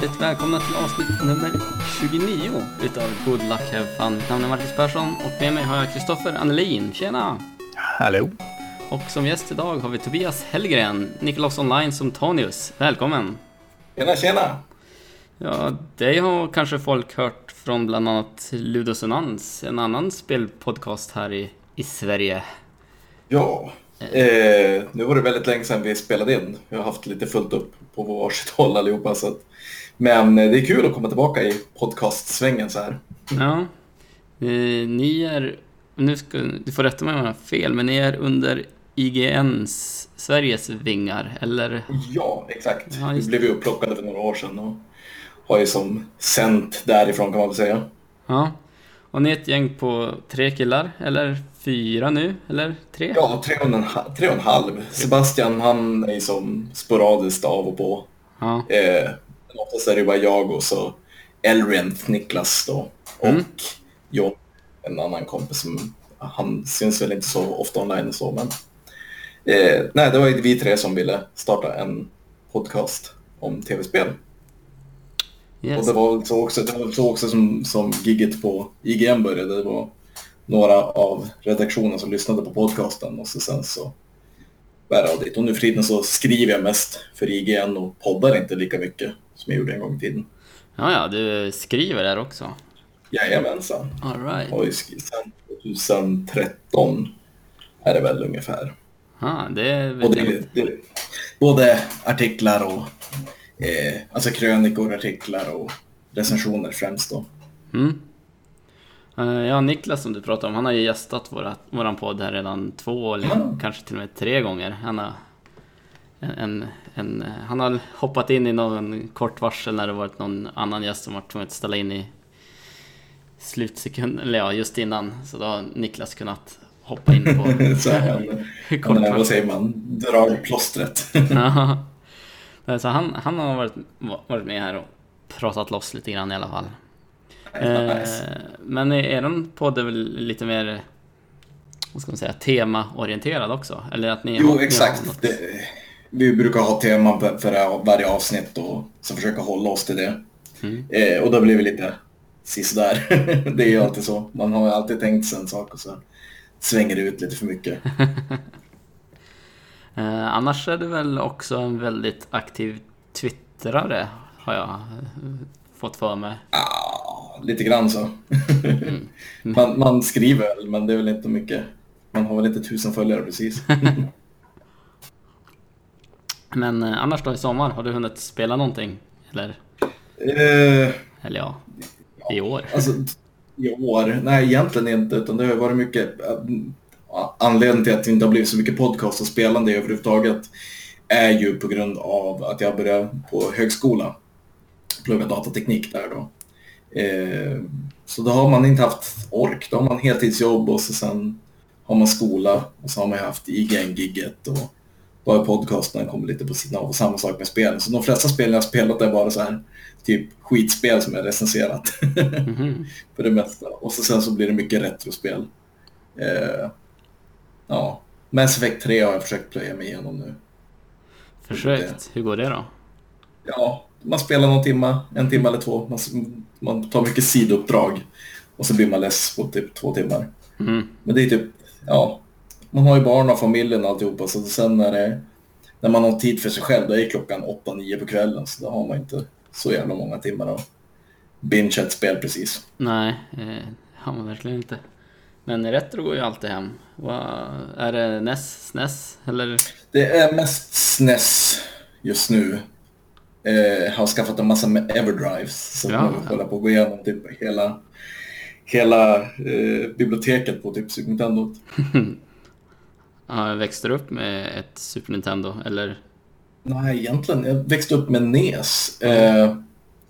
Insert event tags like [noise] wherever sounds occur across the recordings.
Hjärtligt välkomna till avsnitt nummer 29 utav Good Luck Have Fun. Mitt namn är Marcus Persson och med mig har jag Kristoffer Annelin. Tjena! Hallå! Och som gäst idag har vi Tobias Hellgren, Nikolaus Online som Tonius. Välkommen! Tjena, tjena! Ja, dig har kanske folk hört från bland annat Ludosonans, en annan spelpodcast här i, i Sverige. Ja, eh, nu var det väldigt länge sedan vi spelade in. Vi har haft lite fullt upp på varsitt håll allihopa. Så att, men eh, det är kul att komma tillbaka i podcastsvängen så här. Ja, ni är, nu ska, du får rätta mig om jag har fel, men ni är under IGNs Sveriges vingar, eller? Ja, exakt. Ja, vi blev ju upplockade för några år sedan och har ju som sänt därifrån kan man väl säga. Ja. Och ni är ett gäng på tre killar, eller fyra nu, eller tre? Ja, tre och en, tre och en halv. Sebastian han är som sporadiskt av och på. Ja. Eh, men oftast är det bara jag och så Elrent, Niklas då. Och Mm. John, en annan kompis som, han syns väl inte så ofta online och så men. Eh, nej, det var ju vi tre som ville starta en podcast om tv-spel. Yes. Och det var så också, det var så också som, som gigget på IGN började. Det var några av redaktionen som lyssnade på podcasten och så sen så bärade jag dit. Och nu för tiden så skriver jag mest för IGN och poddar inte lika mycket som jag gjorde en gång i tiden. Ja, ja, du skriver där också. Jajamensan. All right. Skrivit sen 2013 är det väl ungefär. Ja, det Och det, det, både artiklar och eh, alltså krönikor, artiklar och recensioner främst då. Mm. Eh, Ja, Niklas som du pratade om, han har ju gästat våra, våran podd här redan två eller Ja. kanske till och med tre gånger. Han har, en, en, han har hoppat in i någon kort varsel när det varit någon annan gäst som varit tvungen att ställa in i slutsekund, eller ja, just innan. Så då har Niklas kunnat hoppa in på [laughs] så han, kort han är, vad varsel. säger man, drar plåstret. [laughs] Ja. Nej, Så han, han har varit, varit med här och pratat loss lite grann i alla fall. nice. Eh, men er podd är väl lite mer, vad ska man säga, temaorienterad också? Eller att ni Jo, exakt. Det, vi brukar ha teman för, varje avsnitt och så försöka hålla oss till det. Mm. Eh, och då blir vi lite sisådär. [laughs] det är ju alltid så. Man har ju alltid tänkt sig en sak och så svänger det ut lite för mycket. [laughs] Eh, annars är du väl också en väldigt aktiv twittrare, har jag eh, fått för mig. Ja, lite grann så. Mm. [laughs] man, man skriver väl, men det är väl inte mycket. Man har väl inte tusen följare precis. Men eh, annars då i sommar, har du hunnit spela någonting? Eller, eh, eller ja, i år? Alltså, i år? Nej, egentligen inte. Utan det har varit mycket... äh, Anledningen till att det inte har blivit så mycket podcast och spelande överhuvudtaget är ju på grund av att jag började på högskola. Plugga datateknik där då. Eh, så då har man inte haft ork. Då har man heltidsjobb och så sen har man skola och så har man haft IGN-gigget och har podcasten kommit lite på sidan av och samma sak med spelen. Så de flesta spel jag har spelat är bara så här typ skitspel som är recenserat. Mhm. [laughs] för det mesta. Och så sen så blir det mycket retrospel. Eh, ja, Mass Effect 3 har jag försökt plöja mig igenom nu. Försökt, hur går det då? Ja, man spelar någon timma, en timme eller två. Man, man tar mycket sidouppdrag och så blir man less på typ två timmar. Mhm. Men det är typ, ja, man har ju barn och familjen och alltihopa så sen när, det, när man har tid för sig själv, då är klockan 8-9 på kvällen så då har man inte så jävla många timmar att binge ett spel precis. Nej, eh, har man verkligen inte. Men retro går ju alltid hem. Vad, är det NES, SNES eller? Det är mest SNES just nu. Eh, har skaffat en massa med Everdrives. Så Ja. man håller på att gå igenom typ hela, hela eh, biblioteket på typ Super Nintendo. [laughs] Ja, växte du upp med ett Super Nintendo eller? Nej, egentligen. Jag växte upp med NES. Eh,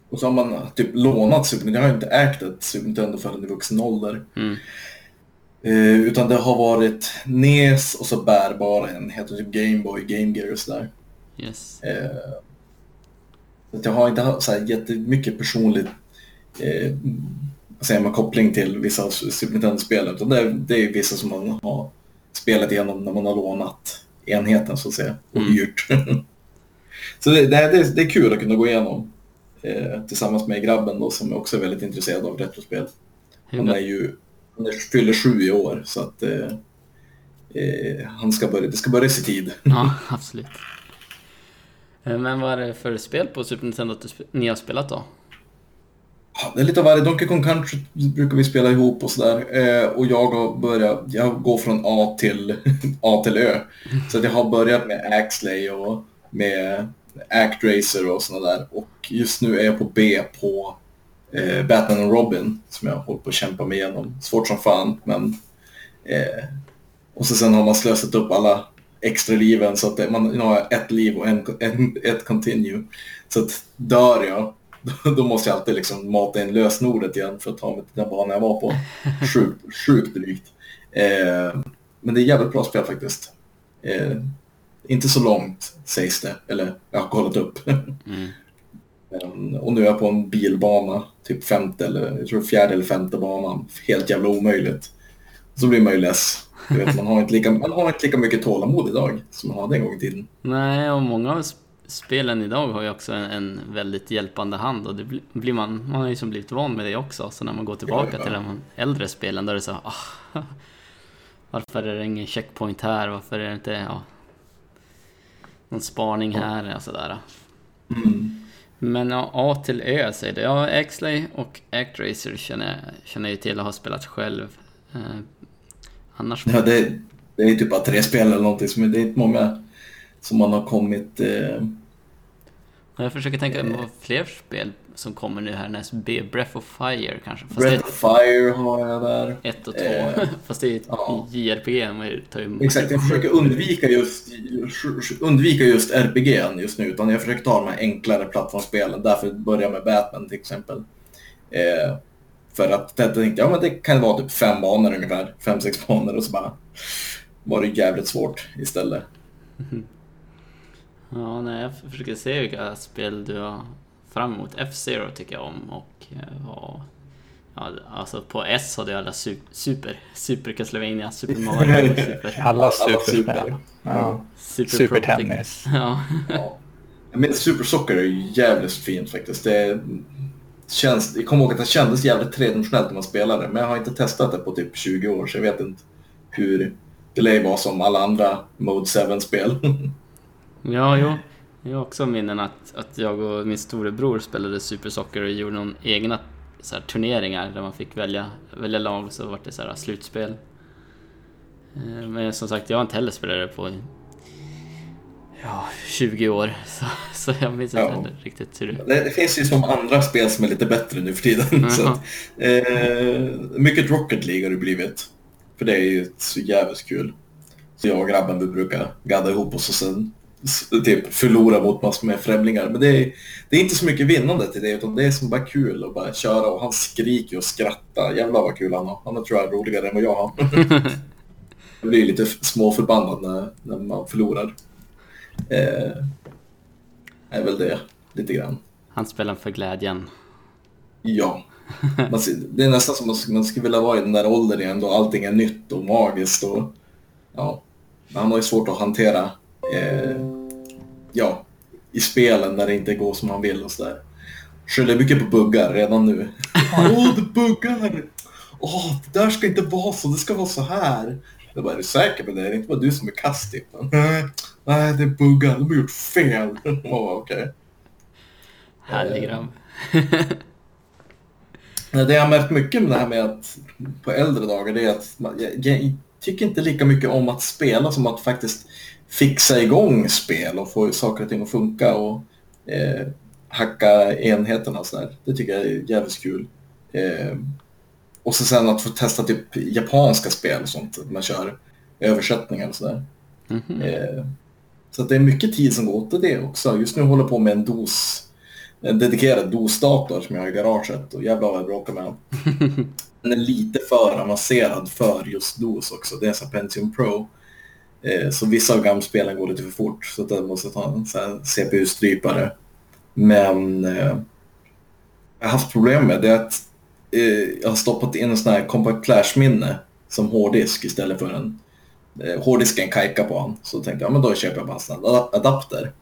och så har man typ lånat Super Nintendo. Jag har inte ägt ett Super Nintendo förrän i vuxen ålder. Mm. Eh, utan det har varit NES och så bärbara enheter, typ Game Boy, Game Gear och sådär. Yes. Eh, så jag har inte haft så här jättemycket personligt eh, säger man, koppling till vissa Super Nintendo-spel. Utan det det är vissa som man har spelat igenom när man har lånat enheten så att säga och Mm. hyrt. [laughs] så det, det, är- det, är- det är kul att kunna gå igenom eh, tillsammans med grabben då, som också är väldigt intresserad av retrospel. Han är ju, han är, fyller sju i år så att eh, eh, han ska börja, det ska börja i tid. Ja, [laughs] absolut. Eh, men vad är det för spel på Super Nintendo att ni har spelat då? Det är lite av varje. Donkey Kong Country brukar vi spela ihop och sådär. Eh, och jag har börjat, jag går från A till, [laughs] A till Ö. Så att jag har börjat med Axley och med Act Racer och sådana där. Och just nu är jag på B på eh, Batman och Robin som jag håller på att kämpa mig igenom. Svårt som fan, men... Eh, och så sen har man slösat upp alla extra liven så att det, man nu har ett liv och en, en, ett continue. Så att dör jag då måste jag alltid liksom mata in lösenordet igen för att ta mig till den banan jag var på. Sjukt, sjukt drygt. Eh, men det är jävligt bra spel faktiskt. Eh, inte så långt sägs det, eller jag har kollat upp. Mm. [laughs] och nu är jag på en bilbana, typ femte eller jag tror fjärde eller femte banan. Helt jävla omöjligt. Så blir man ju less. Vet, man, har inte lika, man har inte lika mycket tålamod idag som man hade en gång i tiden. Nej, och många spelen idag har ju också en, en väldigt hjälpande hand och det blir man, man har ju som blivit van med det också. Så när man går tillbaka ja, ja. till de äldre spelen då är det så ah, [laughs] Varför är det ingen checkpoint här? Varför är det inte ja, någon spaning här? Och sådär. Mm. Men ja, A till Ö säger det. Ja, Axley och Actracer känner, känner jag ju till och har spelat själv. Eh, annars... Ja, det, det är typ bara tre spel eller någonting, som det är inte många som man har kommit... Eh... Jag försöker tänka på fler spel som kommer nu här näst. Breath of Fire kanske? Fast Breath of Fire har jag där. Ett och två. Eh, [laughs] Fast det är ja. JRPG. Exakt, jag försöker undvika just, undvika just RPG just nu. Utan jag försöker ta de här enklare plattformsspelen. Därför börjar jag med Batman till exempel. Eh, för att jag tänkte, ja men det kan vara typ fem banor ungefär. Fem, sex banor och så bara var det jävligt svårt istället. [laughs] Ja, nej, jag försöker se vilka spel du har fram emot. F-Zero tycker jag om och ja, ja, alltså på S hade jag alla super, super Castlevania, Super Mario, [laughs] super. Alla superspel. Ja. Super, super tennis. Ja. ja. Men Super Soccer är ju jävligt fint faktiskt. Det känns, jag kommer ihåg att det kändes jävligt tredimensionellt när man spelade, men jag har inte testat det på typ 20 år så jag vet inte hur det lär vara som alla andra Mode 7-spel. [laughs] Ja, jo. Jag har också minnen att, att jag och min storebror spelade Super Soccer och gjorde någon egna så här, turneringar där man fick välja, välja lag och så var det så här, slutspel. Eh, men som sagt, jag har inte heller spelat det på ja, 20 år, [laughs] så, så jag minns inte ja. riktigt hur det... det... finns ju som andra spel som är lite bättre nu för tiden. [laughs] så att, eh, mycket Rocket League har det blivit. För det är ju så jävligt kul. Så jag och grabben vi brukar gadda ihop oss och sen typ förlora mot massor med främlingar. Men det är, det är inte så mycket vinnande till det, utan det är som bara kul att bara köra och han skriker och skrattar. Jävlar vad kul han har. Han är tror jag roligare än vad jag har. [laughs] jag blir lite småförbannad när, när man förlorar. Eh, är väl det, lite grann. Han spelar för glädjen. Ja. Man, det är nästan som att man skulle vilja vara i den där åldern igen då allting är nytt och magiskt. Och, ja. Men han har ju svårt att hantera eh, ja, i spelen där det inte går som man vill och sådär. Skyller mycket på buggar redan nu. Åh, det buggar! Åh, det där ska inte vara så, det ska vara så här. Jag bara, är du säker på det? Det är inte bara du som är kast typ. Nej, det är buggar, de har gjort fel. [laughs] Åh, okej. Okay. Härlig grabb. det jag har märkt mycket med det här med att på äldre dagar det är att man, jag, jag, tycker inte lika mycket om att spela som att faktiskt fixa igång spel och få saker och ting att funka och eh, hacka enheterna och sådär. Det tycker jag är jävligt kul. Eh, och så sen att få testa typ japanska spel och sånt. Att man kör översättningar och sådär. Mm -hmm. eh, så det är mycket tid som går åt till det också. Just nu håller jag på med en dos, en dedikerad DOS-dator som jag har i garaget och jävlar vad jag bråkar med den. [laughs] Den är lite för avancerad för just DOS också. Det är en Pentium Pro. Eh, så vissa av gamspelen går lite för fort så att jag måste ta en CPU-strypare. Men eh, jag har haft problem med det att eh, jag har stoppat in en sån här Compact Clash-minne som hårddisk istället för en eh, hårddisken kajka på han. Så tänkte jag, men då köper jag bara en adapter.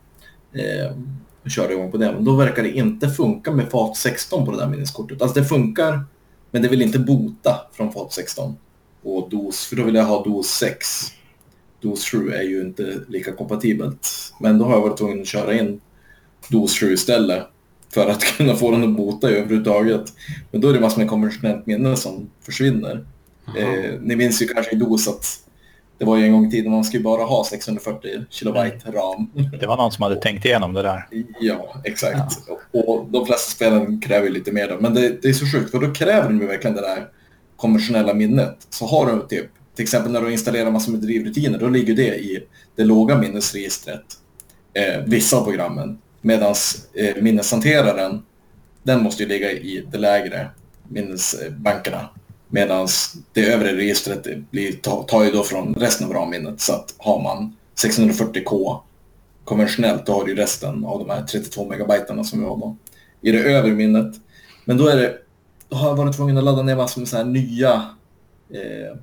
Eh, körde igång på det. Men då verkar det inte funka med FAT 16 på det där minneskortet. Alltså det funkar, men det vill inte bota från FAT 16 och DOS, för då vill jag ha DOS 6. DOS 7 är ju inte lika kompatibelt. Men då har jag varit tvungen att köra in DOS 7 istället för att [laughs] kunna få den att bota överhuvudtaget. Men då är det massor med konventionellt minne som försvinner. Eh, ni minns ju kanske i DOS att det var ju en gång i tiden man skulle bara ha 640 kilobyte ram. Det var någon som hade tänkt igenom det där. Ja, exakt. Ja. Och de flesta spelen kräver lite mer då. Men det, det, är så sjukt, för då kräver de ju verkligen det där konventionella minnet. Så har du typ, till exempel när du installerar massor med drivrutiner, då ligger det i det låga minnesregistret. Eh, vissa av programmen. Medan eh, minneshanteraren, den måste ju ligga i det lägre minnesbankerna. Medan det övre registret blir, tar ju då från resten av ramminnet. Så att har man 640K konventionellt, då har du resten av de här 32 megabyterna som vi har då i det övre minnet. Men då är det, då har jag varit tvungen att ladda ner massor med så här nya, eh,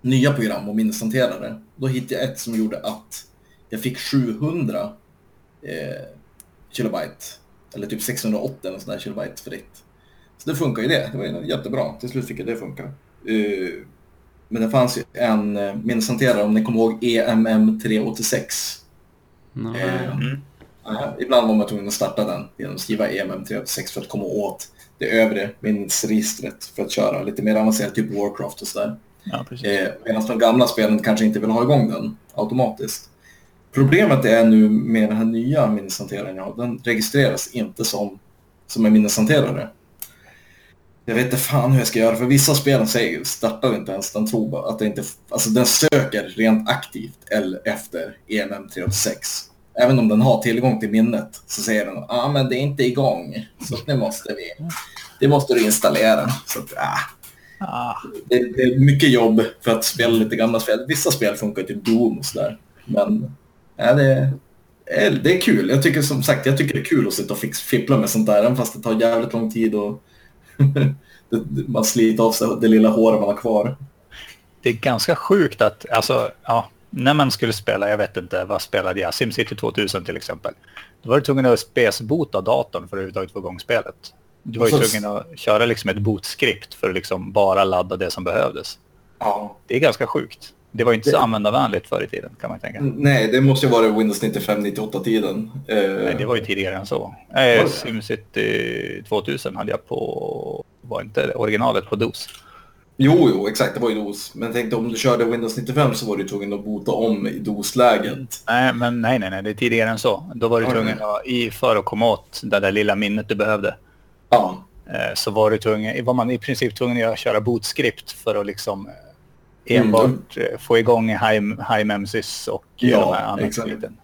nya program och minneshanterare. Då hittade jag ett som gjorde att jag fick 700 eh, kilobyte, eller typ 680 eller sån där kilobyte fritt. Så det funkar ju det. Det var jättebra. Till slut fick jag det funka. Uh, men det fanns ju en uh, minneshanterare, om ni kommer ihåg EMM 386. No. Uh, mm. ibland var man tvungen att starta den genom att skriva EMM 386 för att komma åt det övre minnesregistret för att köra lite mer avancerat, typ Warcraft och sådär. Ja, eh, Medan de gamla spelen kanske inte vill ha igång den automatiskt. Problemet är nu med den här nya minneshanteraren, den registreras inte som, som en minneshanterare. Jag vet inte fan hur jag ska göra, för vissa spel säger, startar inte ens. Den tror bara att det inte... Alltså den söker rent aktivt eller efter EMM 386. Även om den har tillgång till minnet så säger den att ah, men det är inte igång. Så det måste vi... Det måste du installera. Så att, ah. Ah. Det, det, är mycket jobb för att spela lite gamla spel. Vissa spel funkar till Doom och sådär. Men ja, det, är, det är kul. Jag tycker som sagt, jag tycker det är kul att sitta och fippla med sånt där. Även fast det tar jävligt lång tid och [laughs] man sliter av sig det lilla håret man har kvar. Det är ganska sjukt att, alltså, ja, när man skulle spela, jag vet inte, vad spelade jag? Simcity 2000 till exempel. Då var du tvungen att spesbota datorn för att överhuvudtaget få igång spelet. Du var ju tvungen att köra liksom ett bootskript för att liksom bara ladda det som behövdes. Ja. Det är ganska sjukt. Det var ju inte det... så användarvänligt förr i tiden kan man tänka. Nej, det måste ju vara Windows 95-98-tiden. Nej, det var ju tidigare än så. Eh, Simcity 2000 hade jag på, var inte originalet på DOS? Jo, jo, exakt, det var ju DOS. Men tänkte om du körde Windows 95 så var du tvungen att bota om i DOS-läget. Nej, men nej, nej, nej, det är tidigare än så. Då var du tvungen att, i för att komma åt det där lilla minnet du behövde. Ja. Så var du tvungen, var man i princip tvungen att köra bootskript för att liksom enbart mm. få igång High Memsys och ja, de här andra skiten.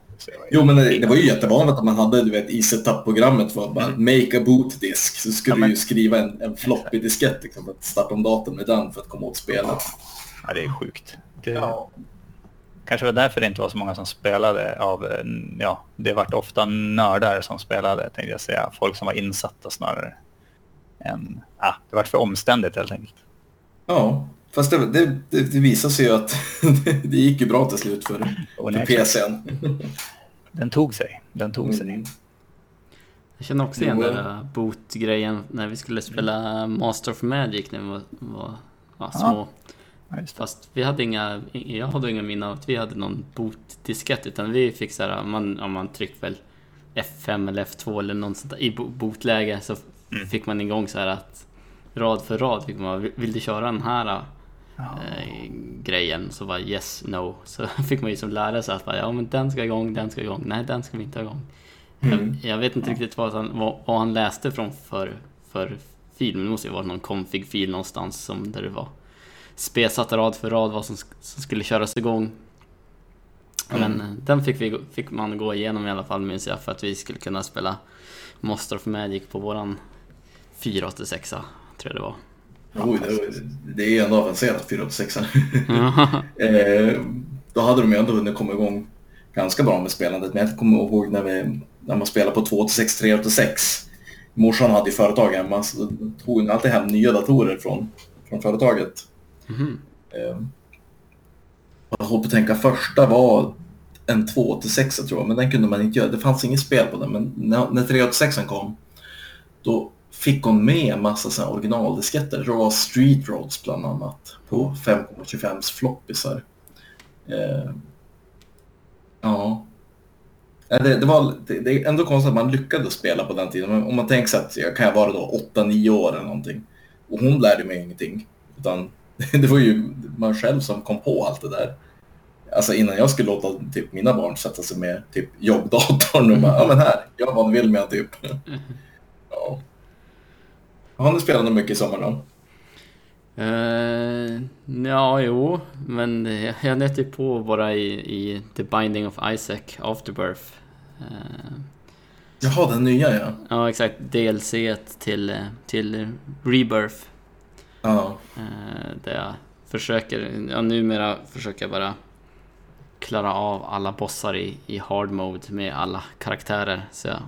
Jo, men det, det, var ju jättevanligt att man hade du vet, i setup-programmet för att bara mm. make a boot disk så skulle ja, du ju skriva en, en floppy diskett liksom, för att starta om datorn med den för att komma åt spelet. Ja, det är sjukt. Det... Ja. Kanske var därför det inte var så många som spelade av, ja, det vart ofta nördar som spelade, tänkte jag säga. Folk som var insatta snarare. Än, ja, det vart för omständigt helt enkelt. Ja, Fast det, det, det, det visar sig ju att [laughs] det gick ju bra till slut för, för PCn. Den tog sig. Den tog sig. Mm. Jag känner också igen den där boot-grejen när vi skulle spela Master of Magic när vi var, var ja, små. Ja, Fast vi hade inga, jag hade inga minnen av att vi hade någon boot-diskett utan vi fick så här, man, om man tryckte väl F5 eller F2 eller något sånt där, i bootläge så mm. fick man igång så här att rad för rad fick man, vill du köra den här eh, grejen så var yes, no. Så [laughs] fick man ju som lära sig att bara, ja men den ska igång, den ska igång, nej den ska vi inte ha igång. Mm. Jag, jag, vet inte riktigt vad han, vad, vad han läste från för, för fil, men det måste ju vara någon config-fil någonstans som där det var spesat rad för rad vad som, som skulle köras igång. Mm. Men eh, den fick, vi, fick man gå igenom i alla fall minns jag för att vi skulle kunna spela Monster of Magic på våran 486 tror jag det var. Oj, det, är ändå avancerat 486 [laughs] eh, Då hade de ju ändå hunnit komma igång ganska bra med spelandet. Men jag kommer ihåg när, vi, när man spelade på 286, 386. Morsan hade ju företag hemma så tog hon alltid hem nya datorer från, från företaget. Mm. Jag håller på att tänka, första var en 286 tror jag, men den kunde man inte göra. Det fanns inget spel på den, men när, när 386 kom då fick hon med en massa originaldisketter. Det var Street Roads bland annat på 5,25 floppisar. Eh, ja. Ja, Det, det, var, det, det är ändå konstigt att man lyckades spela på den tiden. Men om man tänker sig att jag kan vara då 8-9 år eller någonting. Och hon lärde mig ingenting. Utan [laughs] det var ju man själv som kom på allt det där. Alltså innan jag skulle låta typ, mina barn sätta sig med typ, jobbdatorn och bara, ja men här, gör vad ni vill med typ. [laughs] Ja. Har ni spelat något mycket i sommar då? Uh, ja, jo, men jag, jag nöt ju på bara i, i The Binding of Isaac Afterbirth. Uh, Jaha, den nya ja. ja, exakt. DLC till, eh, till Rebirth. Ja, eh, där jag försöker, ja numera försöker jag bara klara av alla bossar i, i hard mode med alla karaktärer. Så jag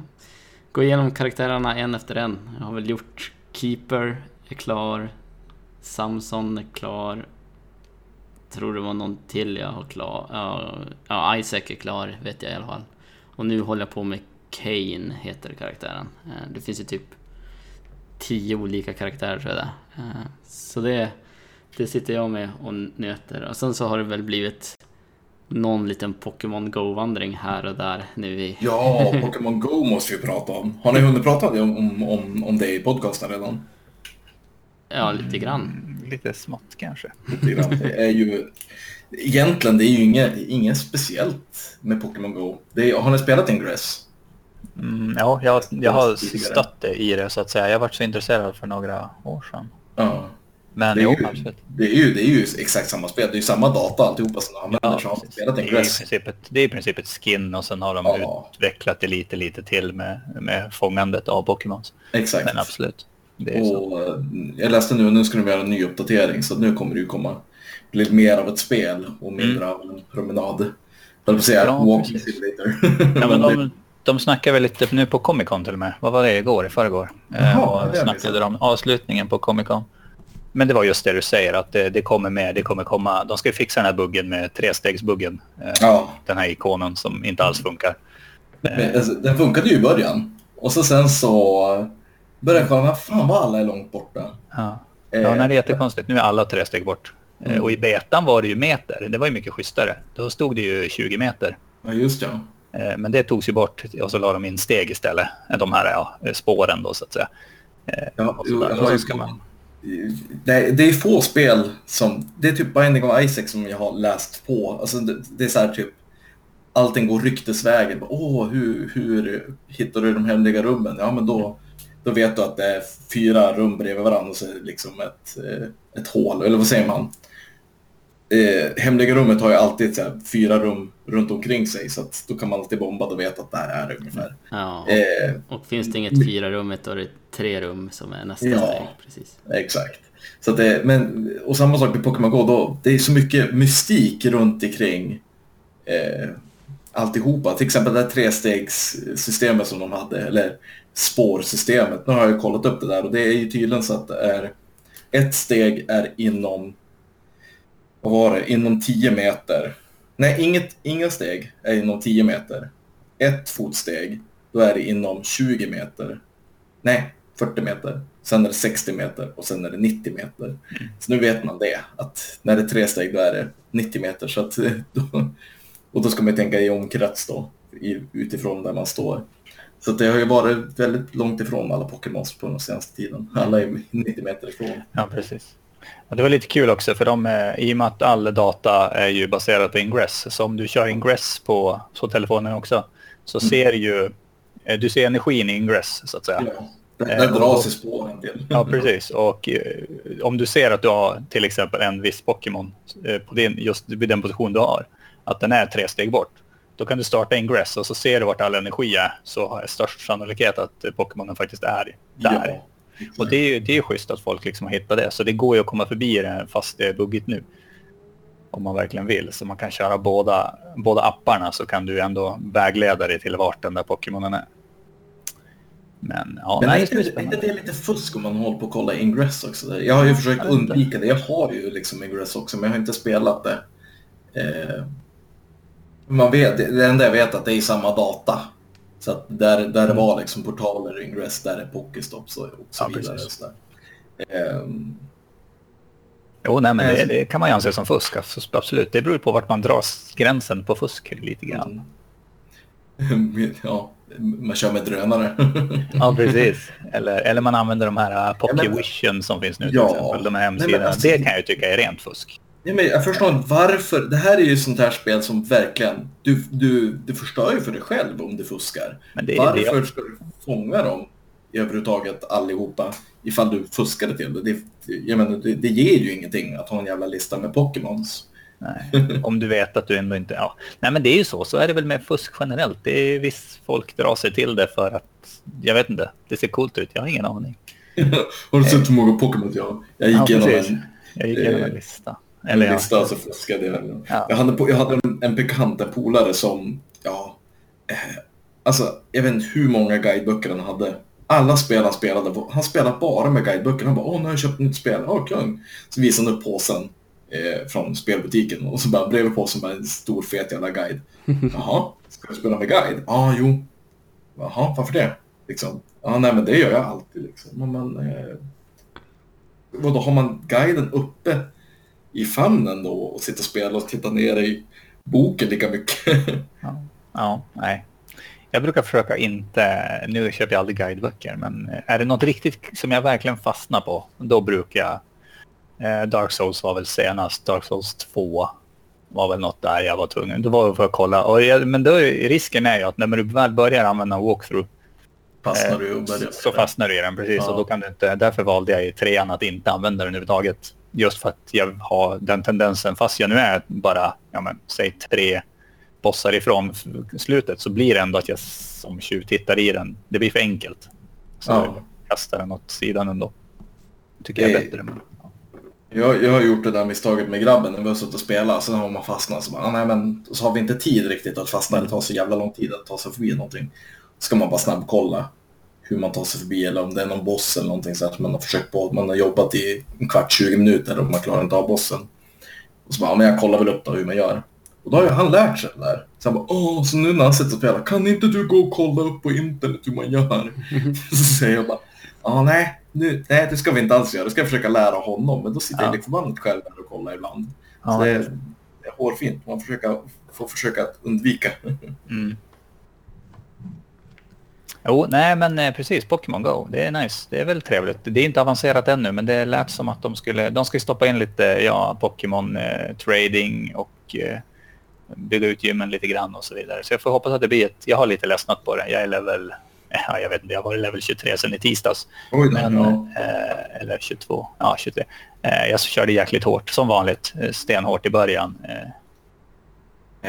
går igenom karaktärerna en efter en. Jag har väl gjort Keeper, är klar. Samson är klar. Tror det var någon till jag har klar. Ja, ja, Isaac är klar vet jag i alla fall. Och nu håller jag på med Kane heter karaktären. Eh, det finns ju typ tio olika karaktärer tror jag det är. Så det, det sitter jag med och nöter. Och sen så har det väl blivit någon liten Pokémon Go-vandring här och där nu i... ja Pokémon Go måste vi prata om. Har ni hunnit prata om, om, om, om det i podcasten redan? Ja, lite grann. Mm, lite smått kanske. Lite grann. Det är ju... Egentligen, det är ju inget, inget speciellt med Pokémon Go. Det är, har ni spelat Ingress? Mm, ja, jag, jag har stött det i det så att säga. Jag varit så intresserad för några år sedan. Ja. Men Det är, jo, ju, absolut. det, är ju, det är ju exakt samma spel. Det är ju samma data alltihopa som de använder. Ja, så har spelat det, är i princip ett, det är i princip ett skin och sen har de Ja. utvecklat det lite, lite till med, med fångandet av Pokémons. Exakt. Men absolut. Det är så. Och eh, jag läste nu, nu ska de göra en ny uppdatering så nu kommer det ju komma bli mer av ett spel och mindre av en promenad. Jag på säga Mm. Ja, walking simulator. Ja, men [laughs] de, de snackar väl lite nu på Comic Con till och med. Vad var det igår? I förrgår? Jaha, Eh, och jag snackade de avslutningen på Comic Con. Men det var just det du säger att det, det kommer med, det kommer komma. De ska ju fixa den här buggen med trestegsbuggen. Eh, Ja, Den här ikonen som inte alls funkar. men, alltså, den funkade ju i början. Och så sen så började jag kolla, vad fan var alla är långt borta? Ja, Eh, ja nej, det är jättekonstigt. Nu är alla tre steg bort. Eh, Mm. Och i betan var det ju meter. Det var ju mycket schysstare. Då stod det ju 20 meter. Ja, just ja. Eh, Men det togs ju bort och så la de in steg istället. De här ja, spåren då så att säga. Eh, Ja, så man... Det är, det är få spel som... Det är typ Binding of Isaac som jag har läst på. Alltså det, det är så här typ... Allting går ryktesvägen. Åh, hur, hur hittar du de hemliga rummen? Ja, men då, då vet du att det är fyra rum bredvid varandra och så är det liksom ett, eh, ett hål. Eller vad säger man? Eh, hemliga rummet har ju alltid här, fyra rum runt omkring sig. Så att då kan man alltid bomba och veta att där är det ungefär. Ja, Eh, och finns det inget fyra rummet då är det tre rum som är nästa Ja. steg. Precis. Exakt. Så att det, men, och samma sak med Pokémon Go, då, det är så mycket mystik runt omkring eh, alltihopa. Till exempel det här trestegssystemet som de hade, eller spårsystemet. Nu har jag kollat upp det där och det är ju tydligen så att det är ett steg är inom, vad var det, inom 10 meter. Nej, inget, inga steg är inom 10 meter. Ett fotsteg, då är det inom 20 meter. Nej, 40 meter. Sen är det 60 meter och sen är det 90 meter. Så nu vet man det, att när det är tre steg då är det 90 meter. Så att, [laughs] då, och då ska man tänka i omkrets då, i, utifrån där man står. Så det har ju varit väldigt långt ifrån alla Pokémons på den senaste tiden. Alla är 90 meter ifrån. Ja, precis. Det var lite kul också för de, eh, i och med att all data är ju baserad på Ingress. Så om du kör Ingress på, på telefonen också så ser ju, eh, du ser energin i Ingress så att säga. Ja, där, Eh, dras ju spåren. Ja, precis. Och om du ser att du har till exempel en viss Pokémon på din, just vid den position du har, att den är tre steg bort, då kan du starta Ingress och så ser du vart all energi är, så har jag störst sannolikhet att Pokémonen faktiskt är där. Ja, Och det är ju det är schysst att folk liksom har hittat det, så det går ju att komma förbi det fast det är buggigt nu. Om man verkligen vill, så man kan köra båda, båda apparna så kan du ändå vägleda dig till vart den där Pokémonen är. Men ja, Men nej, är det inte, är det lite fusk om man håller på att kolla Ingress också? Jag har ju försökt undvika det. Jag har ju liksom Ingress också, men jag har inte spelat det. Eh, Man vet, det enda jag vet är att det är samma data. Så att där, där det var liksom portaler, ingress, där är pokestops och, och så Ja, vidare. precis. Och. Ehm, Jo, nej, men det, Eh, det kan man ju anse som fusk. Absolut. Det beror på vart man drar gränsen på fusk lite grann. [laughs] ja, man kör med drönare. [laughs] Ja, precis. Eller, eller man använder de här uh, Ja, som finns nu till Ja. exempel. De här Nej, hemsidorna. alltså- Det kan jag ju tycka är rent fusk. Ja, men jag förstår inte varför. Det här är ju sånt här spel som verkligen... Du, du, du förstör ju för dig själv om du fuskar. Varför det. ska du fånga dem överhuvudtaget allihopa ifall du fuskade till det? det, jag menar, det, det ger ju ingenting att ha en jävla lista med Pokémons. Nej. Om du vet att du ändå inte... Ja. Nej, men det är ju så. Så är det väl med fusk generellt. Det är viss folk drar sig till det för att... Jag vet inte. Det ser coolt ut. Jag har ingen aning. [laughs] Har du sett hur många Pokémon jag Jag gick Ja, igenom en, Jag gick igenom Eh, en lista. Eller ja. lista och så fuskade jag. Ja. Jag hade, jag hade en, en bekant, en polare som, ja, eh, alltså jag vet inte hur många guideböcker han hade. Alla spel han spelade, han spelade bara med guideböcker. Han bara, åh nu har jag köpt ett nytt spel, åh kung. Så visade han upp påsen eh, från spelbutiken och så bara bredvid påsen bara en stor fet jävla guide. [laughs] Jaha, ska du spela med guide? Ja, ah, jo. Jaha, varför det? Liksom. Ja, nej men det gör jag alltid liksom. Men eh, vadå, har man guiden uppe i famnen då och sitter och spelar och tittar ner i boken lika mycket? [laughs] Ja. ja, nej. Jag brukar försöka inte... Nu köper jag aldrig guideböcker, men är det något riktigt som jag verkligen fastnar på, då brukar jag... Eh, Dark Souls var väl senast. Dark Souls 2 var väl något där jag var tvungen. Då var det för att kolla. Och jag, men då risken är ju att när du väl börjar använda walkthrough Fastnar Eh, du börjar så fastnar du i den precis Ja. och då kan du inte, därför valde jag i trean att inte använda den överhuvudtaget. Just för att jag har den tendensen, fast jag nu är bara, ja men säg tre bossar ifrån slutet så blir det ändå att jag som tjuv tittar i den. Det blir för enkelt. Så Ja. jag kastar den åt sidan ändå. Tycker jag är Det- bättre. Men, ja. Jag, jag har gjort det där misstaget med grabben när vi har suttit och spelat. Sen har man fastnat så bara, ah, nej men så har vi inte tid riktigt att fastna. Det tar så jävla lång tid att ta sig förbi någonting. Ska man bara snabbkolla hur man tar sig förbi eller om det är någon boss eller någonting så att man har försökt på, man har jobbat i en kvart, 20 minuter och man klarar inte av bossen. Och så bara, ja, men jag kollar väl upp då hur man gör. Och då har ju han lärt sig det där. Så han bara, åh, så nu när han sitter och spelar, kan inte du gå och kolla upp på internet hur man gör? [laughs] så säger jag bara, ja nej, nu, nej det ska vi inte alls göra, det ska jag försöka lära honom. Men då sitter Ja. jag förbannat själv där och kollar ibland. Ja. Så det är, det är hårfint, man försöka, får försöka undvika. Mm. Jo, nej men eh, precis. Pokémon Go. Det är nice. Det är väl trevligt. Det är inte avancerat ännu, men det lät som att de skulle... De ska stoppa in lite, ja, Pokémon eh, trading och eh, bygga ut gymmen lite grann och så vidare. Så jag får hoppas att det blir ett... Jag har lite ledsnat på det. Jag är level... [laughs] Ja, jag vet inte, jag har varit level 23 sedan i tisdags. Oj, Men, eh, eller 22. Ja, 23. Eh, jag körde jäkligt hårt, som vanligt. Eh, stenhårt i början.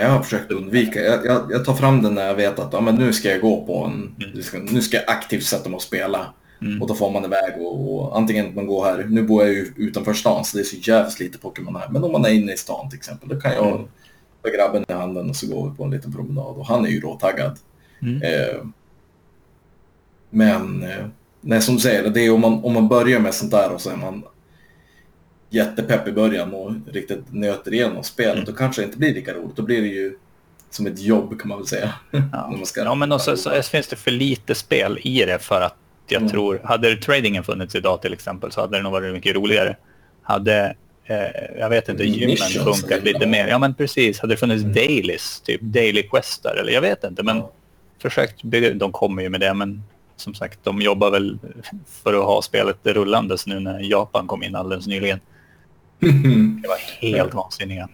Jag har försökt undvika. Jag, jag, jag tar fram den när jag vet att ja, men nu ska jag gå på en... nu ska- Nu ska jag aktivt sätta mig och spela. Mm. Och då får man iväg och, och antingen man går här, nu bor jag ju utanför stan så det är så jävligt lite Pokémon här. Men om man är inne i stan till exempel, då kan jag Mm. ta grabben i handen och så går vi på en liten promenad. Och han är ju råtaggad. Mm. Eh, men, eh, nej som du säger, det är om man, om man börjar med sånt där och så är man jättepepp i början och riktigt nöter igenom spelet, Mm. då kanske det inte blir lika roligt. Då blir det ju som ett jobb kan man väl säga. [laughs] Ja, När man ska- ja men också, så finns det för lite spel i det för att jag Mm. tror, hade tradingen funnits idag till exempel så hade det nog varit mycket roligare. Hade, eh, jag vet inte, gymmen funkat lite mer. Ja men precis, hade det funnits Mm. dailies, typ daily questar eller jag vet inte men Ja. försökt bygga, de kommer ju med det men som sagt de jobbar väl för att ha spelet rullandes nu när Japan kom in alldeles nyligen. Det var helt vansinniga.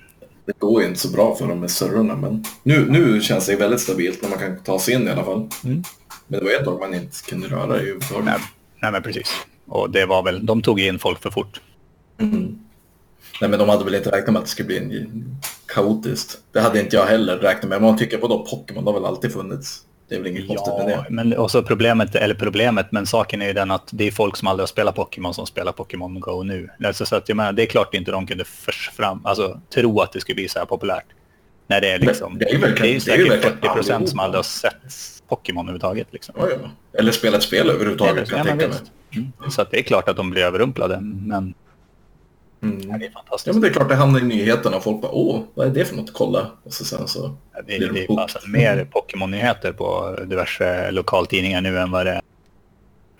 det går ju inte så bra för dem med servrarna, men nu, nu känns det väldigt stabilt när man kan ta sig in i alla fall. Mm. Men det var ett tag man inte kunde röra överhuvudtaget. Nej, nej men precis. Och det var väl, de tog in folk för fort. Mm. Nej, men de hade väl inte räknat med att det skulle bli en kaotiskt. Det hade inte jag heller räknat med. Men man tycker på då Pokémon, det har väl alltid funnits. Det är väl inget konstigt med det. men också problemet, eller problemet, men saken är ju den att det är folk som aldrig har spelat Pokémon som spelar Pokémon Go nu. Alltså, så att jag menar, det är klart inte de kunde förs fram, alltså, tro att det skulle bli så här populärt. När det är liksom, det är verkligen- det är ju det är ju säkert verkligen 40 procent som aldrig har sett Pokémon överhuvudtaget. Liksom. Ja, ja. Eller spela ett spel överhuvudtaget kan Ja, jag men tänka mig. Mm. Så att det är klart att de blir överrumplade, men Mm. Ja, det är Ja, fantastiskt. men det är klart det hamnar i nyheterna och folk bara åh, vad är det för något? Kolla. Och så sen så... Ja, det, blir de det är mer Pokémon-nyheter på diverse lokaltidningar nu än vad det är.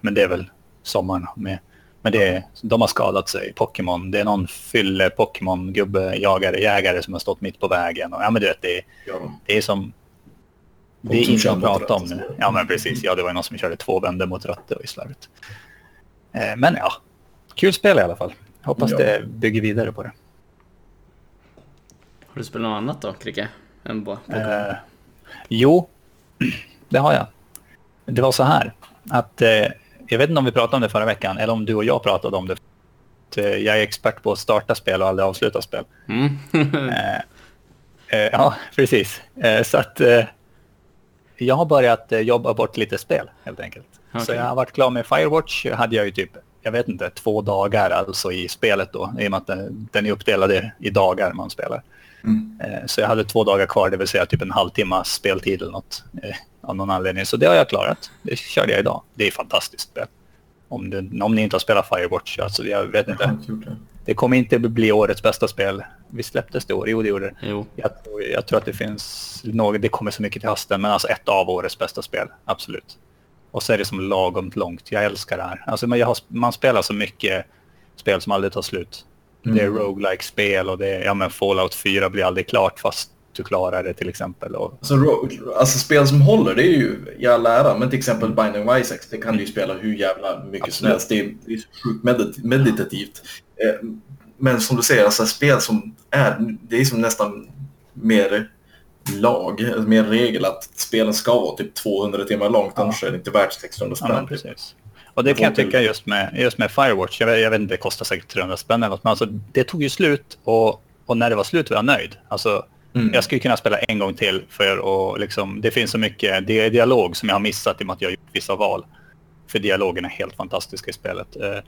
Men det är väl sommaren med. Men det är, de har skadat sig, Pokémon. Det är någon fylle Pokémon-gubbe, jagare, jägare som har stått mitt på vägen. Och, ja, men du vet, det, är- Ja. det är som... Det är inte att prata om nu. Ja, men precis. Ja, det var ju någon som körde två vändor mot rött. Det var ju slarvigt. Eh, men ja, kul spel i alla fall. Hoppas Ja. det bygger vidare på det. Har du spelat något annat då, Kricke? Än bara? Eh, jo, [clears throat] det har jag. Det var så här att eh, jag vet inte om vi pratade om det förra veckan eller om du och jag pratade om det. Att, eh, Jag är expert på att starta spel och aldrig avsluta spel. Mm. [laughs] Eh, eh, ja, precis. Eh, så att eh, jag har börjat eh, jobba bort lite spel helt enkelt. Så Okej. jag har varit klar med Firewatch. hade jag ju typ, jag vet inte, två dagar alltså i spelet då. I och med att den, den är uppdelad i- dagar man spelar. Mm. Eh, Så jag hade två dagar kvar, det vill säga typ en halvtimme speltid eller något. eh, Av någon anledning. Så det har jag klarat. Det körde jag idag. Det är fantastiskt spel. Om, det, om ni inte har spelat Firewatch, alltså jag vet inte. det. Kommer inte bli årets bästa spel. Vi släpptes det i år? Jo, det gjorde det. Jo. Jag tror, jag tror att det finns något, det kommer så mycket till hösten, men alltså ett av årets bästa spel, absolut. Och så är det som lagom långt. Jag älskar det här. Alltså, jag har, man spelar så mycket spel som aldrig tar slut. Det är Mm. roguelike spel och det är, ja men Fallout 4 blir aldrig klart fast du klarar det till exempel. Och, Alltså, alltså spel som håller, det är ju jävla ära. Men till exempel Binding of Isaac, det kan du ju spela hur jävla mycket som Absolut. helst. Det är, det är sjukt medit- meditativt. Eh, Men som du säger, alltså spel som är, det är som nästan mer lag, alltså mer regel att spelen ska vara typ 200 timmar långt, Ja. annars är det inte värt 600 ja, men spänn. precis. Och det kan jag tycka just med, just med Firewatch. Jag vet, jag vet inte, det kostar säkert 300 spänn eller något, men alltså, det tog ju slut och, och när det var slut var jag nöjd. Alltså, Mm. Jag skulle kunna spela en gång till för att liksom, det finns så mycket det är dialog som jag har missat i och med att jag har gjort vissa val. För dialogen är helt fantastisk i spelet. Eh, eh,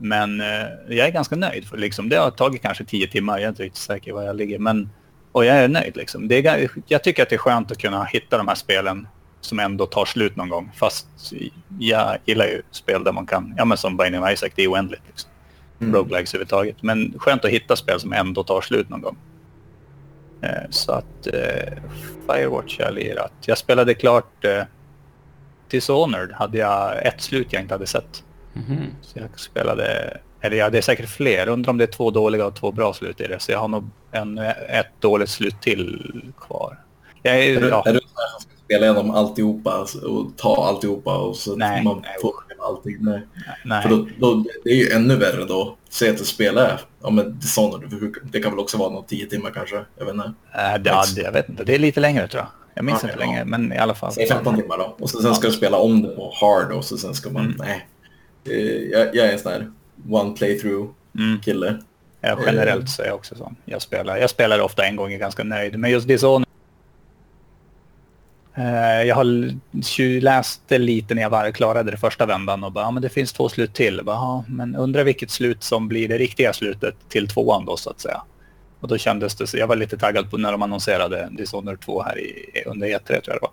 Men eh, jag är ganska nöjd. För liksom, det har tagit kanske tio timmar, jag är inte riktigt säker var jag ligger. Men, och jag är nöjd. Liksom. Är, jag tycker att det är skönt att kunna hitta de här spelen som ändå tar slut någon gång. Fast jag gillar ju spel där man kan, ja men som Binding of Isaac, det är oändligt. Liksom. Mm. Roguelikes överhuvudtaget. Men skönt att hitta spel som ändå tar slut någon gång. Eh, Så att eh, Firewatch jag lirat. Jag spelade klart eh, Dishonored. Hade jag ett slut jag inte hade sett. Mhm. Så jag spelade, eller ja, det är säkert fler. Undrar om det är två dåliga och två bra slut i det. Så jag har nog en, ett dåligt slut till kvar. Jag är, Är ja, är du sån här som ska spela igenom alltihopa och ta alltihopa och så Nej, man nej, får allting? Nej. nej. För då, då, det är ju ännu värre då. Säg att du spelar, ja men Dishonored, det kan väl också vara något tio timmar kanske? Jag vet inte. Äh, det, ja, det, jag vet inte. Det är lite längre tror jag. Jag minns Okej, inte ja. längre, men i alla fall. Säg 15 timmar då. Och så, sen ska du spela om det på hard och så sen ska man, Mm. nej. Jag, jag är en sån här one playthrough Mm. kille. Ja, generellt så är jag också sån. Jag spelar, jag spelar ofta en gång och är ganska nöjd. Men just Dishonored... Eh, jag har l- tju- läste lite när jag var, klarade det första vändan och bara, ja men det finns två slut till. Bara, ja, men undrar vilket slut som blir det riktiga slutet till tvåan då så att säga. Och då kändes det, så jag var lite taggad på när de annonserade Dishonored 2 här i, under E3 tror jag det var.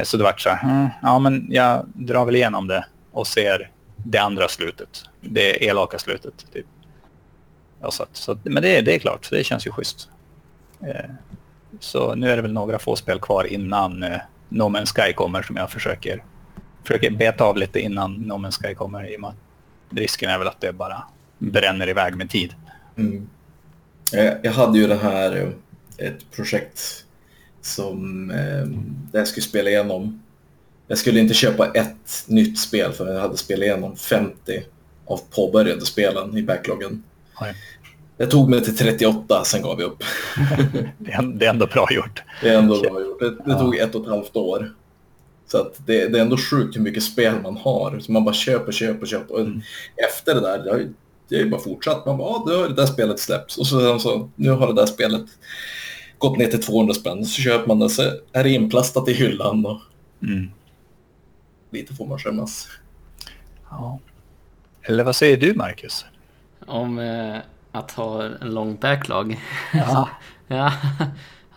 Eh, Så det vart så här, mm, ja men jag drar väl igenom det och ser det andra slutet. Det elaka slutet. Typ. Ja, så att, så men det, det är klart, det känns ju schysst. Eh, så nu är det väl några få spel kvar innan eh, No Man's Sky kommer som jag försöker, försöker beta av lite innan No Man's Sky kommer. I och med att risken är väl att det bara bränner iväg med tid. Mm. Jag, jag hade ju det här, eh, ett projekt som eh, där jag skulle spela igenom. Jag skulle inte köpa ett nytt spel för jag hade spelat igenom 50 av påbörjade spelen i backloggen. Oj. Det tog mig till 38, sen gav jag upp. [laughs] Det är, ändå bra gjort. Det är ändå bra gjort. Det, det Ja. tog ett och ett halvt år. Så att det, det är ändå sjukt hur mycket spel man har. Så man bara köper, köper, köper. Och Mm. efter det där, det har ju det är ju bara fortsatt. Man bara, ja, nu har det där spelet släppts. Och sen så nu har det där spelet gått ner till 200 spänn. Så köper man det, så är det inplastat i hyllan och Mm. Lite får man skämmas. Ja. Eller vad säger du, Marcus? Om eh, att ha en lång backlog. Ja. [laughs] ja,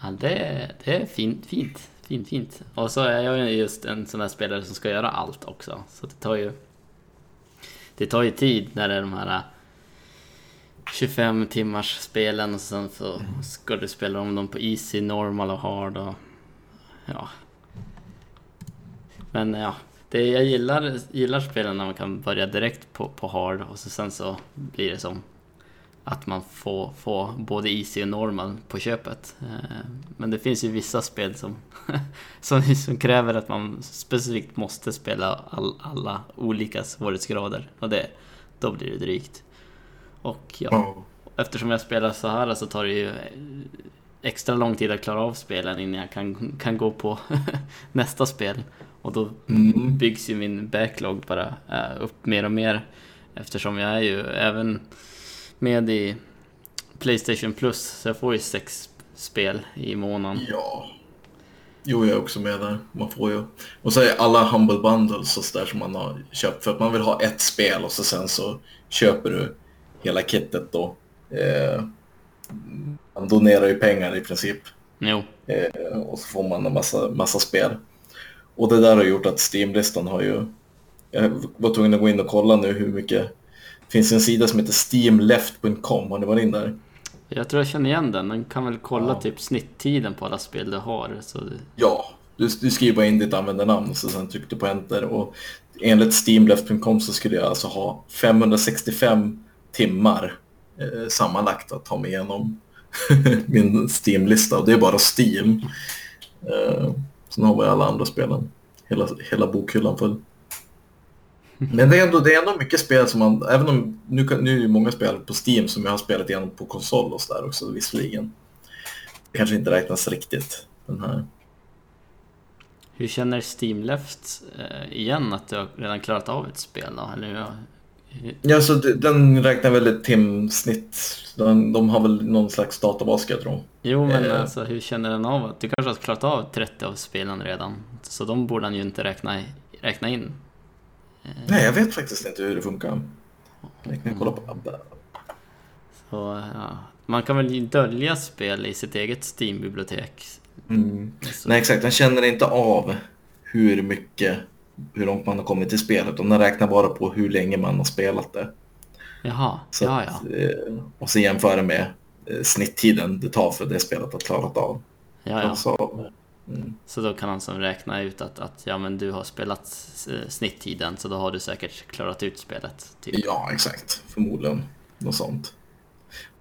ja det, det är fint, fint, fint, fint. Och så är jag ju just en sån där spelare som ska göra allt också. Så det tar ju... Det tar ju tid när det är de här 25 timmars spelen och sen så ska du spela om dem på easy, normal och hard och ja. Men ja, det, jag gillar, gillar spelen när man kan börja direkt på, på hard och så sen så blir det som att man får, får både easy och normal på köpet. Eh, Men det finns ju vissa spel som, [laughs] som, som kräver att man specifikt måste spela all, alla olika svårighetsgrader och det, då blir det drygt. Och ja, Ja. eftersom jag spelar så här så tar det ju extra lång tid att klara av spelen innan jag kan, kan gå på [laughs] nästa spel. Och då Mm. byggs ju min backlog bara eh, upp mer och mer eftersom jag är ju även med i Playstation Plus så jag får ju sex spel i månaden. Ja. Jo, jag är också med där. Man får ju. Och så är alla Humble Bundles och så där som man har köpt för att man vill ha ett spel och så sen så köper du hela kittet då. Eh, man donerar ju pengar i princip. Jo, Eh, och så får man en massa, massa spel. Och det där har gjort att Steam-listan har ju... Jag var tvungen att gå in och kolla nu hur mycket... Det finns en sida som heter steamleft.com, har ni varit in där? jag tror jag känner igen den. Den kan väl kolla Ja. typ snitttiden på alla spel du har. Så Ja, du, du skriver bara in ditt användarnamn och så sen trycker du på enter. Och enligt steamleft.com så skulle jag alltså ha 565 timmar eh, sammanlagt att ta mig igenom [laughs] min Steam-lista. Och det är bara Steam. Eh, sen har vi alla andra spelen. Hela, hela bokhyllan full. Men det är, ändå, det är ändå mycket spel som man, även om nu, kan, nu är det många spel på Steam som jag har spelat igenom på konsol och sådär också visserligen. Det kanske inte räknas riktigt den här. hur känner Steam Left eh, igen att du har redan klarat av ett spel då? Eller Ja, så den räknar väl ett timsnitt. Den, de har väl någon slags databas jag tro. Jo, men Eh. alltså hur känner den av att du kanske har klarat av 30 av spelen redan? Så de borde han ju inte räkna, räkna in. Nej, jag vet faktiskt inte hur det funkar. Jag kan kolla på Abba. Så, ja. Man kan väl dölja spel i sitt eget Steam-bibliotek. Mm. Så, Nej, exakt. Den känner inte av hur mycket, hur långt man har kommit i spelet. Den räknar bara på hur länge man har spelat det. Jaha, Så ja ja. eh, och så jämföra med eh, snitttiden det tar för det spelet att klarat av. ja, ja. Alltså, mm. Så då kan han som räkna ut att, att ja, men du har spelat eh, snitttiden så då har du säkert klarat ut spelet. Typ. Ja, exakt. Förmodligen något sånt.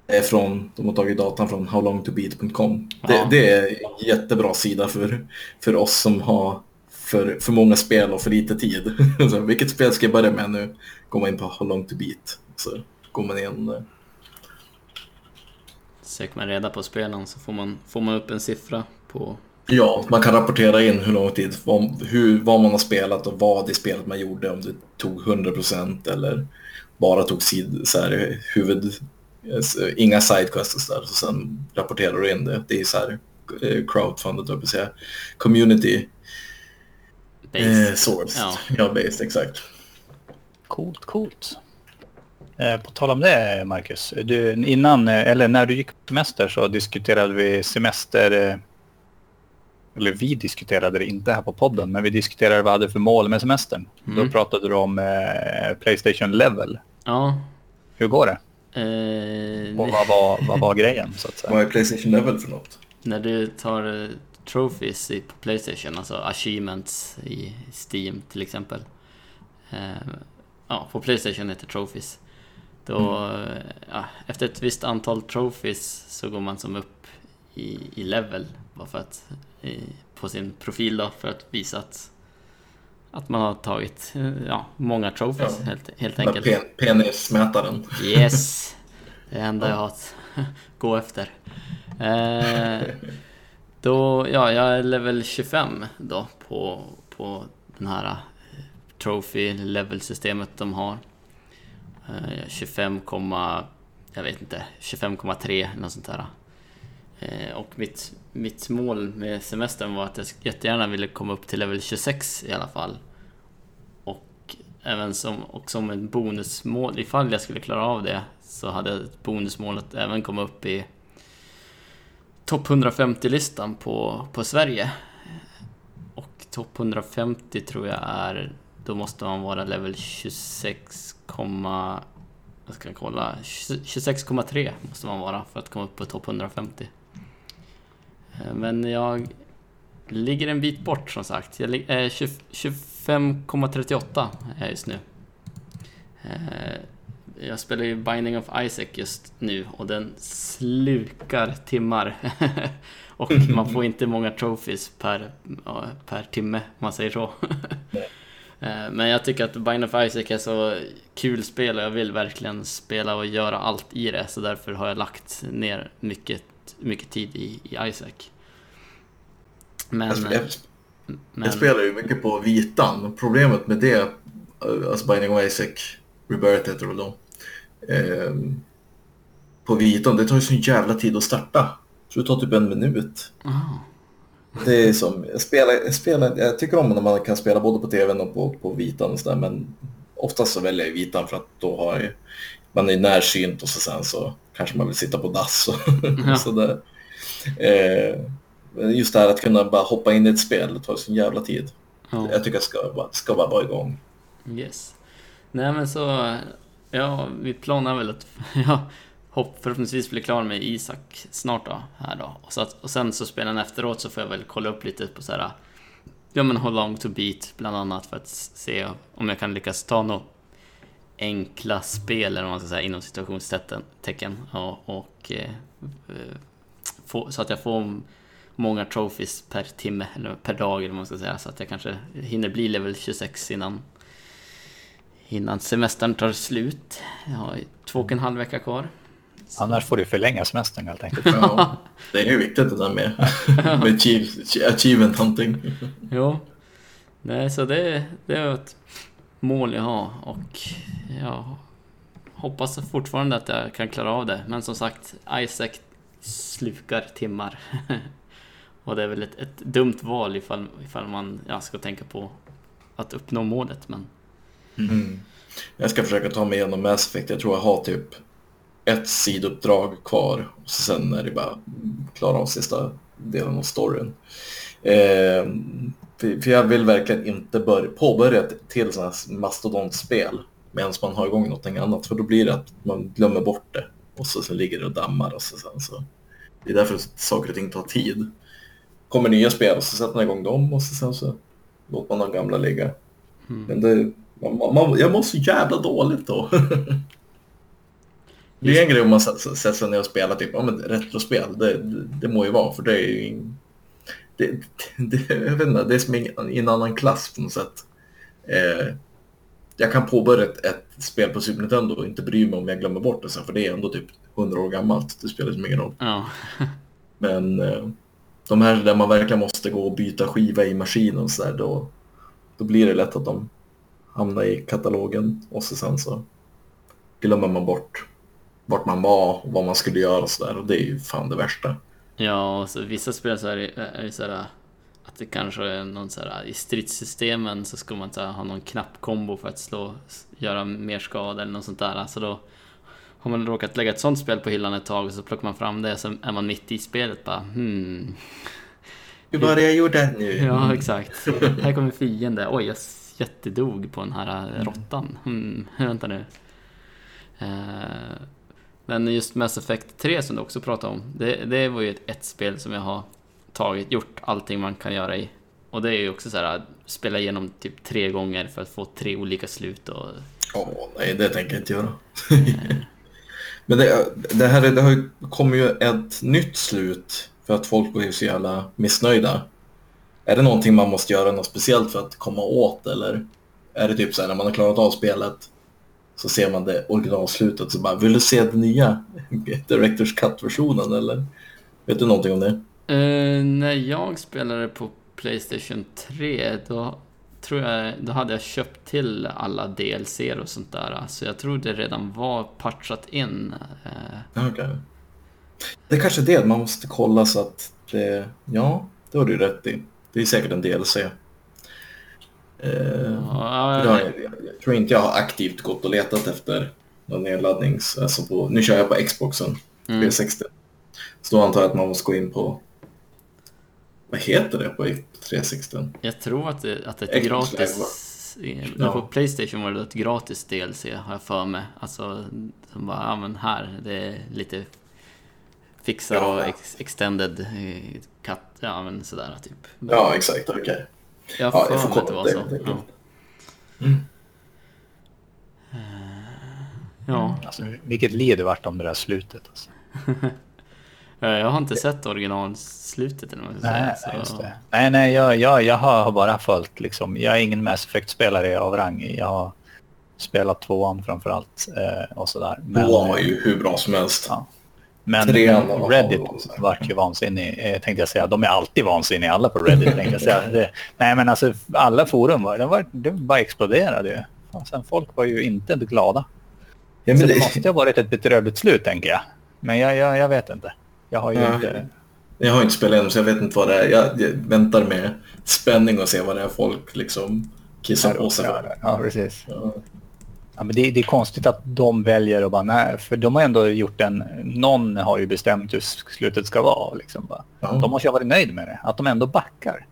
Det är från, de har tagit datan från howlongtobeat.com. Det, det är en jättebra sida för, för oss som har för, för många spel och för lite tid. [laughs] Så, vilket spel ska jag börja med nu? Går man in på How long to beat. Så går man in. Söker man reda på spelen så får man, får man upp en siffra på... Ja, man kan rapportera in hur lång tid, vad, hur, vad man har spelat och vad i spelet man gjorde. Om det tog 100% eller bara tog sid, så här, huvud, inga sidequests och så där. Så sen rapporterar du in det. Det är så här eh, crowdfundet, jag säga. Community Base. eh, sourced. Ja. Ja. based, exakt. Coolt, coolt. Eh, På tal om det, Marcus. Du, innan, eh, eller när du gick på semester så diskuterade vi semester... eh, Eller vi diskuterade det inte här på podden, men vi diskuterade vad vi hade för mål med semestern. Mm. Då pratade du om eh, Playstation Level. Ja. Hur går det? Eh, Och vad var, vad var grejen, så att säga? Vad är Playstation Level för något? När du tar trophies i, på Playstation, alltså achievements i Steam till exempel. Eh, ja, på Playstation heter trophies. Då, eh, ja, efter ett visst antal trophies så går man som upp i, i level bara för att, i, på sin profil då, för att visa att, att man har tagit ja, många trophies Ja. helt, helt enkelt. pen, penismätaren. Yes! Det [laughs] är det enda jag har att [laughs] gå efter. Eh, då, ja, jag är level 25 då på, på den här eh, trophy level systemet de har. Eh, 25, jag vet inte, 25,3 eller något sånt där. Eh, och mitt, mitt mål med semestern var att jag jättegärna ville komma upp till level 26 i alla fall. Och även som, och som ett bonusmål, ifall jag skulle klara av det, så hade jag ett bonusmål att även komma upp i topp 150-listan på, på Sverige. Och topp 150 tror jag är, då måste man vara level 26 jag ska kolla, 26,3 måste man vara för att komma upp på topp 150. Eh, men jag ligger en bit bort som sagt. Jag eh, är eh, 25,38 är just nu. Eh, jag spelar ju Binding of Isaac just nu och den slukar timmar. [laughs] och man får inte många trophies per, per timme, om man säger så. [laughs] Eh, men jag tycker att Binding of Isaac är så kul spel och jag vill verkligen spela och göra allt i det. Så därför har jag lagt ner mycket, mycket tid i, i Isaac. Men, jag, jag, men... jag spelar ju mycket på vitan. Problemet med det, alltså Binding of Isaac, Rebirth heter väl då. Eh, på vitan, det tar ju så jävla tid att starta. Så det tar typ en minut. Oh. Det är som, jag, spelar, jag, spelar, jag tycker om när man kan spela både på tvn och på, på vitan och sådär, men oftast så väljer jag vitan för att då har jag, man är närsynt och så sen så kanske man vill sitta på dass och ja. [laughs] sådär. Eh, just det här att kunna bara hoppa in i ett spel, det tar så jävla tid. Ja. Jag tycker jag ska, bara, ska bara vara igång. Yes. Nej men så, ja, vi planar väl att, [laughs] ja, hopp, förhoppningsvis bli klar med Isak snart då, här då. Och, så att, och sen så spelen efteråt så får jag väl kolla upp lite på så här, ja men How long to beat bland annat för att se om jag kan lyckas ta några enkla spel, eller vad man ska säga, inom situationstecken Ja och eh, få, så att jag får många trophies per timme, eller per dag eller vad man ska säga, så att jag kanske hinner bli level 26 innan innan semestern tar slut. Jag har två och en halv vecka kvar. Annars får du förlänga semestern helt enkelt. Ja, [laughs] det är ju viktigt det där med, [laughs] med achievement hunting. Jo, Nej, så det, det är ett mål jag har och jag hoppas fortfarande att jag kan klara av det. Men som sagt, Isaac slukar timmar. [laughs] och det är väl ett, ett dumt val ifall, ifall man ja, ska tänka på att uppnå målet. Men... Mm. Jag ska försöka ta mig igenom Mass Effect. Jag tror jag har typ ett siduppdrag kvar. Och sen är det bara klara av sista delen av storyn. Eh, för jag vill verkligen inte börja, påbörja ett till sådant här mastodontspel medan man har igång någonting annat. För då blir det att man glömmer bort det. Och så, så ligger det och dammar. Och så, sen, så. Det är därför saker och ting tar tid. kommer nya spel och så sätter man igång dem och så, sen så låter man de gamla ligga. Mm. Men det, man, man, jag mår så jävla dåligt då. [laughs] Det är en grej om man sätter sig ner och spelar typ, ja, men retrospel. Det, det, det må ju vara, för det är ju... Det, det, jag vet inte, det är som i en annan klass på något sätt. Eh, jag kan påbörja ett, ett, spel på Super Nintendo och inte bry mig om jag glömmer bort det sen, för det är ändå typ 100 år gammalt. Det spelar liksom ingen roll. Ja. [laughs] Men eh, de här där man verkligen måste gå och byta skiva i maskinen och så där, då, då blir det lätt att de hamnar i katalogen och så sen så glömmer man bort vart man var och vad man skulle göra och sådär. Och det är ju fan det värsta. Ja, och så vissa spel så är det, är det så här, att det kanske är någon så här, i stridssystemen så ska man så här, ha någon knappkombo för att slå, göra mer skada eller något sånt där. Så då har man råkat lägga ett sånt spel på hyllan ett tag och så plockar man fram det och så är man mitt i spelet bara hmm. Hur var det jag gjorde nu? Ja, exakt. Här kommer fiende. Oj, jag jättedog på den här råttan. Hmm, vänta nu. Uh, men just Mass Effect 3 som du också pratade om, det, det var ju ett, ett, spel som jag har tagit, gjort allting man kan göra i. Och det är ju också så här, spela igenom typ tre gånger för att få tre olika slut och... Åh, oh, nej, det tänker jag inte göra. [laughs] Men det, det här det har ju kommit ju ett nytt slut för att folk blir så jävla missnöjda. Är det någonting man måste göra något speciellt för att komma åt eller är det typ så här när man har klarat av spelet så ser man det originalslutet så bara, vill du se den nya Directors Cut-versionen eller? Vet du någonting om det? Uh, när jag spelade på Playstation 3 då tror jag, då hade jag köpt till alla DLC och sånt där. Så jag tror det redan var patchat in. Uh. Okay. Det är kanske det, man måste kolla så att det, ja, det har du rätt i. Det är säkert en DLC. Eh, ja, jag, jag, tror inte jag har aktivt gått och letat efter någon nedladdnings... Alltså på, nu kör jag på Xboxen, mm. P60. Så då antar jag att man måste gå in på... Vad heter det på 360? Jag tror att det, att det är ett gratis Ja. På Playstation var det ett gratis DLC har jag för mig. Alltså, som bara, ja men här, det är lite fixar Ja. och ex extended eh, cut, ja men sådär typ. Ja, exakt. Okej. Jag Ja, har jag för mig att det var det, så. helt enkelt. Ja. Ja, Alltså, vilket liv det vart om det där slutet. Alltså. [laughs] Eh, jag har inte sett originalslutet eller vad Nej, säga. just så- det. nej, nej jag, jag, jag har bara följt liksom. Jag är ingen Mass Effect-spelare av rang. Jag har spelat tvåan framförallt eh, och sådär. Men, Tvåan var ju hur bra som helst. Ja. Men Reddit vart ju vansinnig, eh, tänkte jag säga. De är alltid vansinniga, alla på Reddit, tänkte jag säga. Det, nej, men alltså alla forum var, det, var, det bara exploderade ju. Och sen folk var ju inte glada. Ja, Så det det, måste ha varit ett bedrövligt slut, tänker jag. Men jag, jag, jag vet inte. Jag har ju Ja. inte... jag har inte spelat än så jag vet inte vad det är. Jag, jag väntar med spänning och se vad det är folk liksom kissar på sig. Ja, precis. Ja. Ja, men det, det är konstigt att de väljer att bara nej, för de har ändå gjort en... Någon har ju bestämt hur slutet ska vara. Liksom. Ja. De måste ju ha varit nöjd med det, att de ändå backar.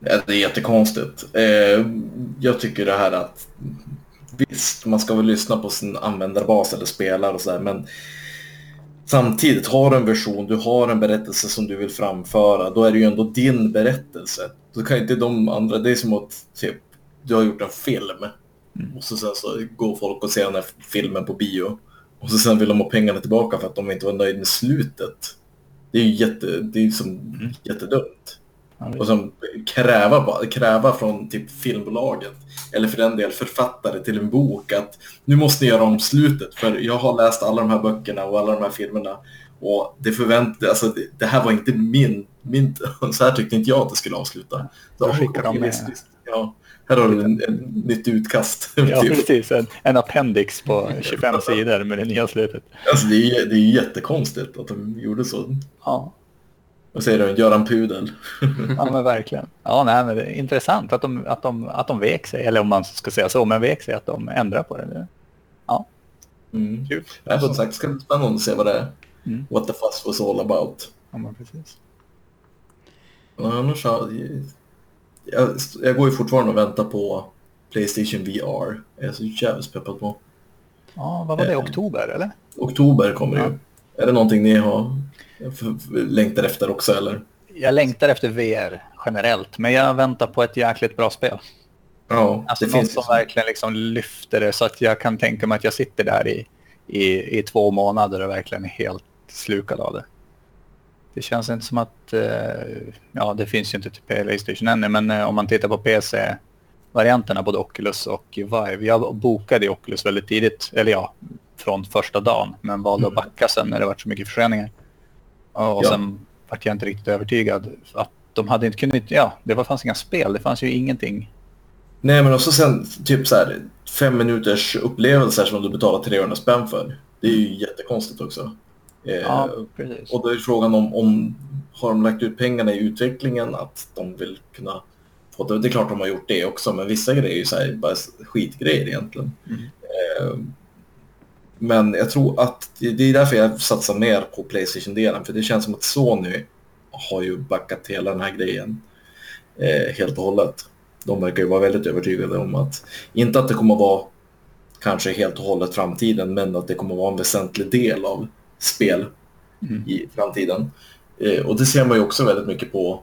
Ja, det är jättekonstigt. Eh, jag tycker det här att visst, man ska väl lyssna på sin användarbas eller spelare och sådär, men samtidigt har du en version, du har en berättelse som du vill framföra, då är det ju ändå din berättelse. Då kan inte de andra, det är som att typ, du har gjort en film och så sen så går folk och ser den här filmen på bio och så sen vill de ha pengarna tillbaka för att de inte var nöjda med slutet. Det är ju jätte, det är som jättedumt. Ja, Och som kräva, kräva från typ filmbolaget eller för den del författare till en bok att nu måste ni göra om slutet för jag har läst alla de här böckerna och alla de här filmerna och det förvänt, alltså det, det här var inte min, min, [laughs] så här tyckte inte jag att det skulle avsluta. Så, Då skickar de med-. Ja, här har du en, en nytt utkast. [laughs] Ja, typ. precis. En, en appendix på 25 sidor med det nya slutet. Alltså det är, det är jättekonstigt att de gjorde så. Ja, Vad säger du, Göran Pudel? ja men verkligen. Ja, nej, men det är intressant att de, att, de, att de vek sig, eller om man ska säga så, men vek sig att de ändrar på det. Ja, Mm. kul. Ja, som sagt, det ska bli spännande att se vad det är. Mm. What the fuss was all about. Ja, men precis. Annars har jag, jag går ju fortfarande och väntar på Playstation VR. Jag är så jävligt peppad på. Ja, vad var det? Oktober, eller? Oktober kommer Ja. ju. Är det någonting ni har längtar efter också eller? Jag längtar efter VR generellt, men jag väntar på ett jäkligt bra spel. Ja, Alltså det något finns som ju. verkligen liksom lyfter det så att jag kan tänka mig att jag sitter där i, i, i två månader och verkligen är helt slukad av det. Det känns inte som att, eh, ja det finns ju inte till Playstation ännu, men eh, om man tittar på PC-varianterna, både Oculus och Vive. Jag bokade i Oculus väldigt tidigt, eller ja, från första dagen, men valde att backa sen när det var så mycket förseningar. Och, och Ja. sen vart jag inte riktigt övertygad att de hade inte kunnat, ja, det var, fanns inga spel, det fanns ju ingenting Nej men också sen typ så här fem minuters upplevelser som du betalar 300 spänn för. Det är ju jättekonstigt också. Eh, Ja. Och då är frågan om, om har de lagt ut pengarna i utvecklingen att de vill kunna få det. Det är klart de har gjort det också, men vissa grejer är ju så här, bara skitgrejer egentligen. Mm. Eh, men jag tror att det är därför jag satsar mer på Playstation-delen, för det känns som att Sony har ju backat hela den här grejen eh, helt och hållet. De verkar ju vara väldigt övertygade om att, inte att det kommer att vara kanske helt och hållet framtiden, men att det kommer att vara en väsentlig del av spel Mm. i framtiden. Eh, och det ser man ju också väldigt mycket på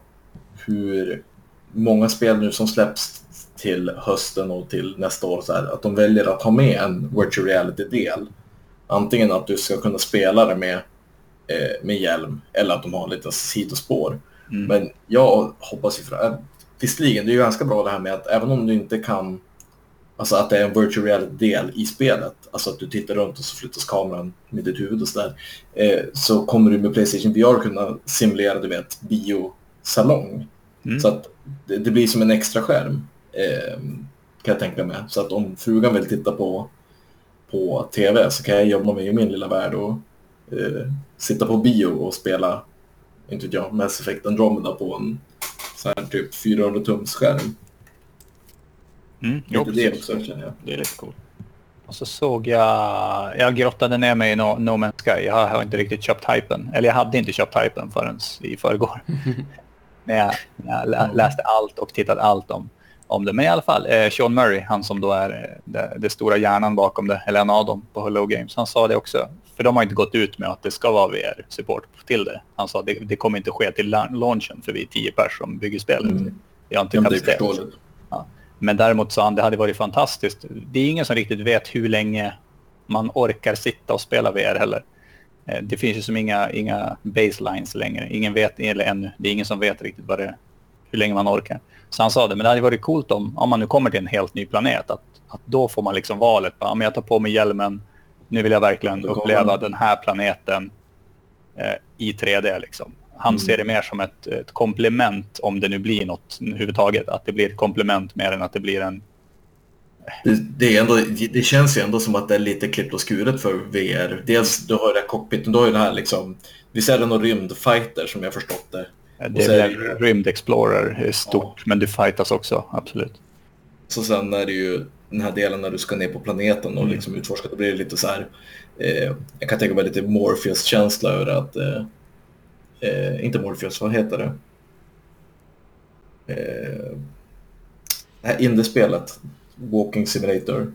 hur många spel nu som släpps till hösten och till nästa år, så här, att de väljer att ha med en virtual reality-del. Antingen att du ska kunna spela det med, eh, med hjälm eller att de har lite sidospår. Mm. Men jag hoppas ju... För, äh, visserligen, det är ju ganska bra det här med att även om du inte kan... Alltså att det är en virtual reality-del i spelet, alltså att du tittar runt och så flyttas kameran med ditt huvud och sådär, eh, så kommer du med Playstation VR kunna simulera, du vet, biosalong. Mm. Så att det, det blir som en extra skärm, eh, kan jag tänka mig. Så att om frugan vill titta på, på tv så kan jag jobba med i min lilla värld och eh, sitta på bio och spela, inte vet jag, Mass Effect Andromeda på en så här typ 400 tums skärm. Mm. Jo, det också känner jag. Det är lite coolt. Och så såg jag, jag grottade ner mig i No, no Man's Sky. Jag har inte riktigt köpt hypen. Eller jag hade inte köpt hypen förrän i förrgår. [laughs] när jag, när jag lä- läste allt och tittade allt om, om det. Men i alla fall, eh, Sean Murray, han som då är eh, det, det stora hjärnan bakom det, eller en av dem på Hello Games, han sa det också. För de har inte gått ut med att det ska vara VR-support till det. Han sa att det, det kommer inte ske till launchen för vi är tio pers som bygger spelet. Mm. Vi har inte Ja, men det är kapacitet. Men däremot sa han det hade varit fantastiskt. Det är ingen som riktigt vet hur länge man orkar sitta och spela VR heller. Eh, Det finns ju som inga, inga baselines längre. Ingen vet, eller ännu, det är ingen som vet riktigt vad det hur länge man orkar. Så han sa det, men det hade varit coolt om, om man nu kommer till en helt ny planet, att, att då får man liksom valet. Ja, men jag tar på mig hjälmen, nu vill jag verkligen uppleva den här planeten eh, i 3D. Liksom. Han Mm. ser det mer som ett, ett komplement, om det nu blir något överhuvudtaget. Att det blir ett komplement mer än att det blir en... Det, det, ändå, det känns ju ändå som att det är lite klippt och skuret för VR. Dels du har ju det här cockpiten, du har ju det här liksom, visst är det någon rymdfighter som jag förstått det. Det är väl det- Rymd Explorer är stort, men du fightas också, absolut. Så sen är det ju den här delen när du ska ner på planeten och Mm. liksom utforska, då blir det lite så här, eh, jag kan tänka mig lite Morpheus-känsla över att, eh, eh, inte Morpheus, vad heter det? Eh, det här indiespelet, Walking Simulator,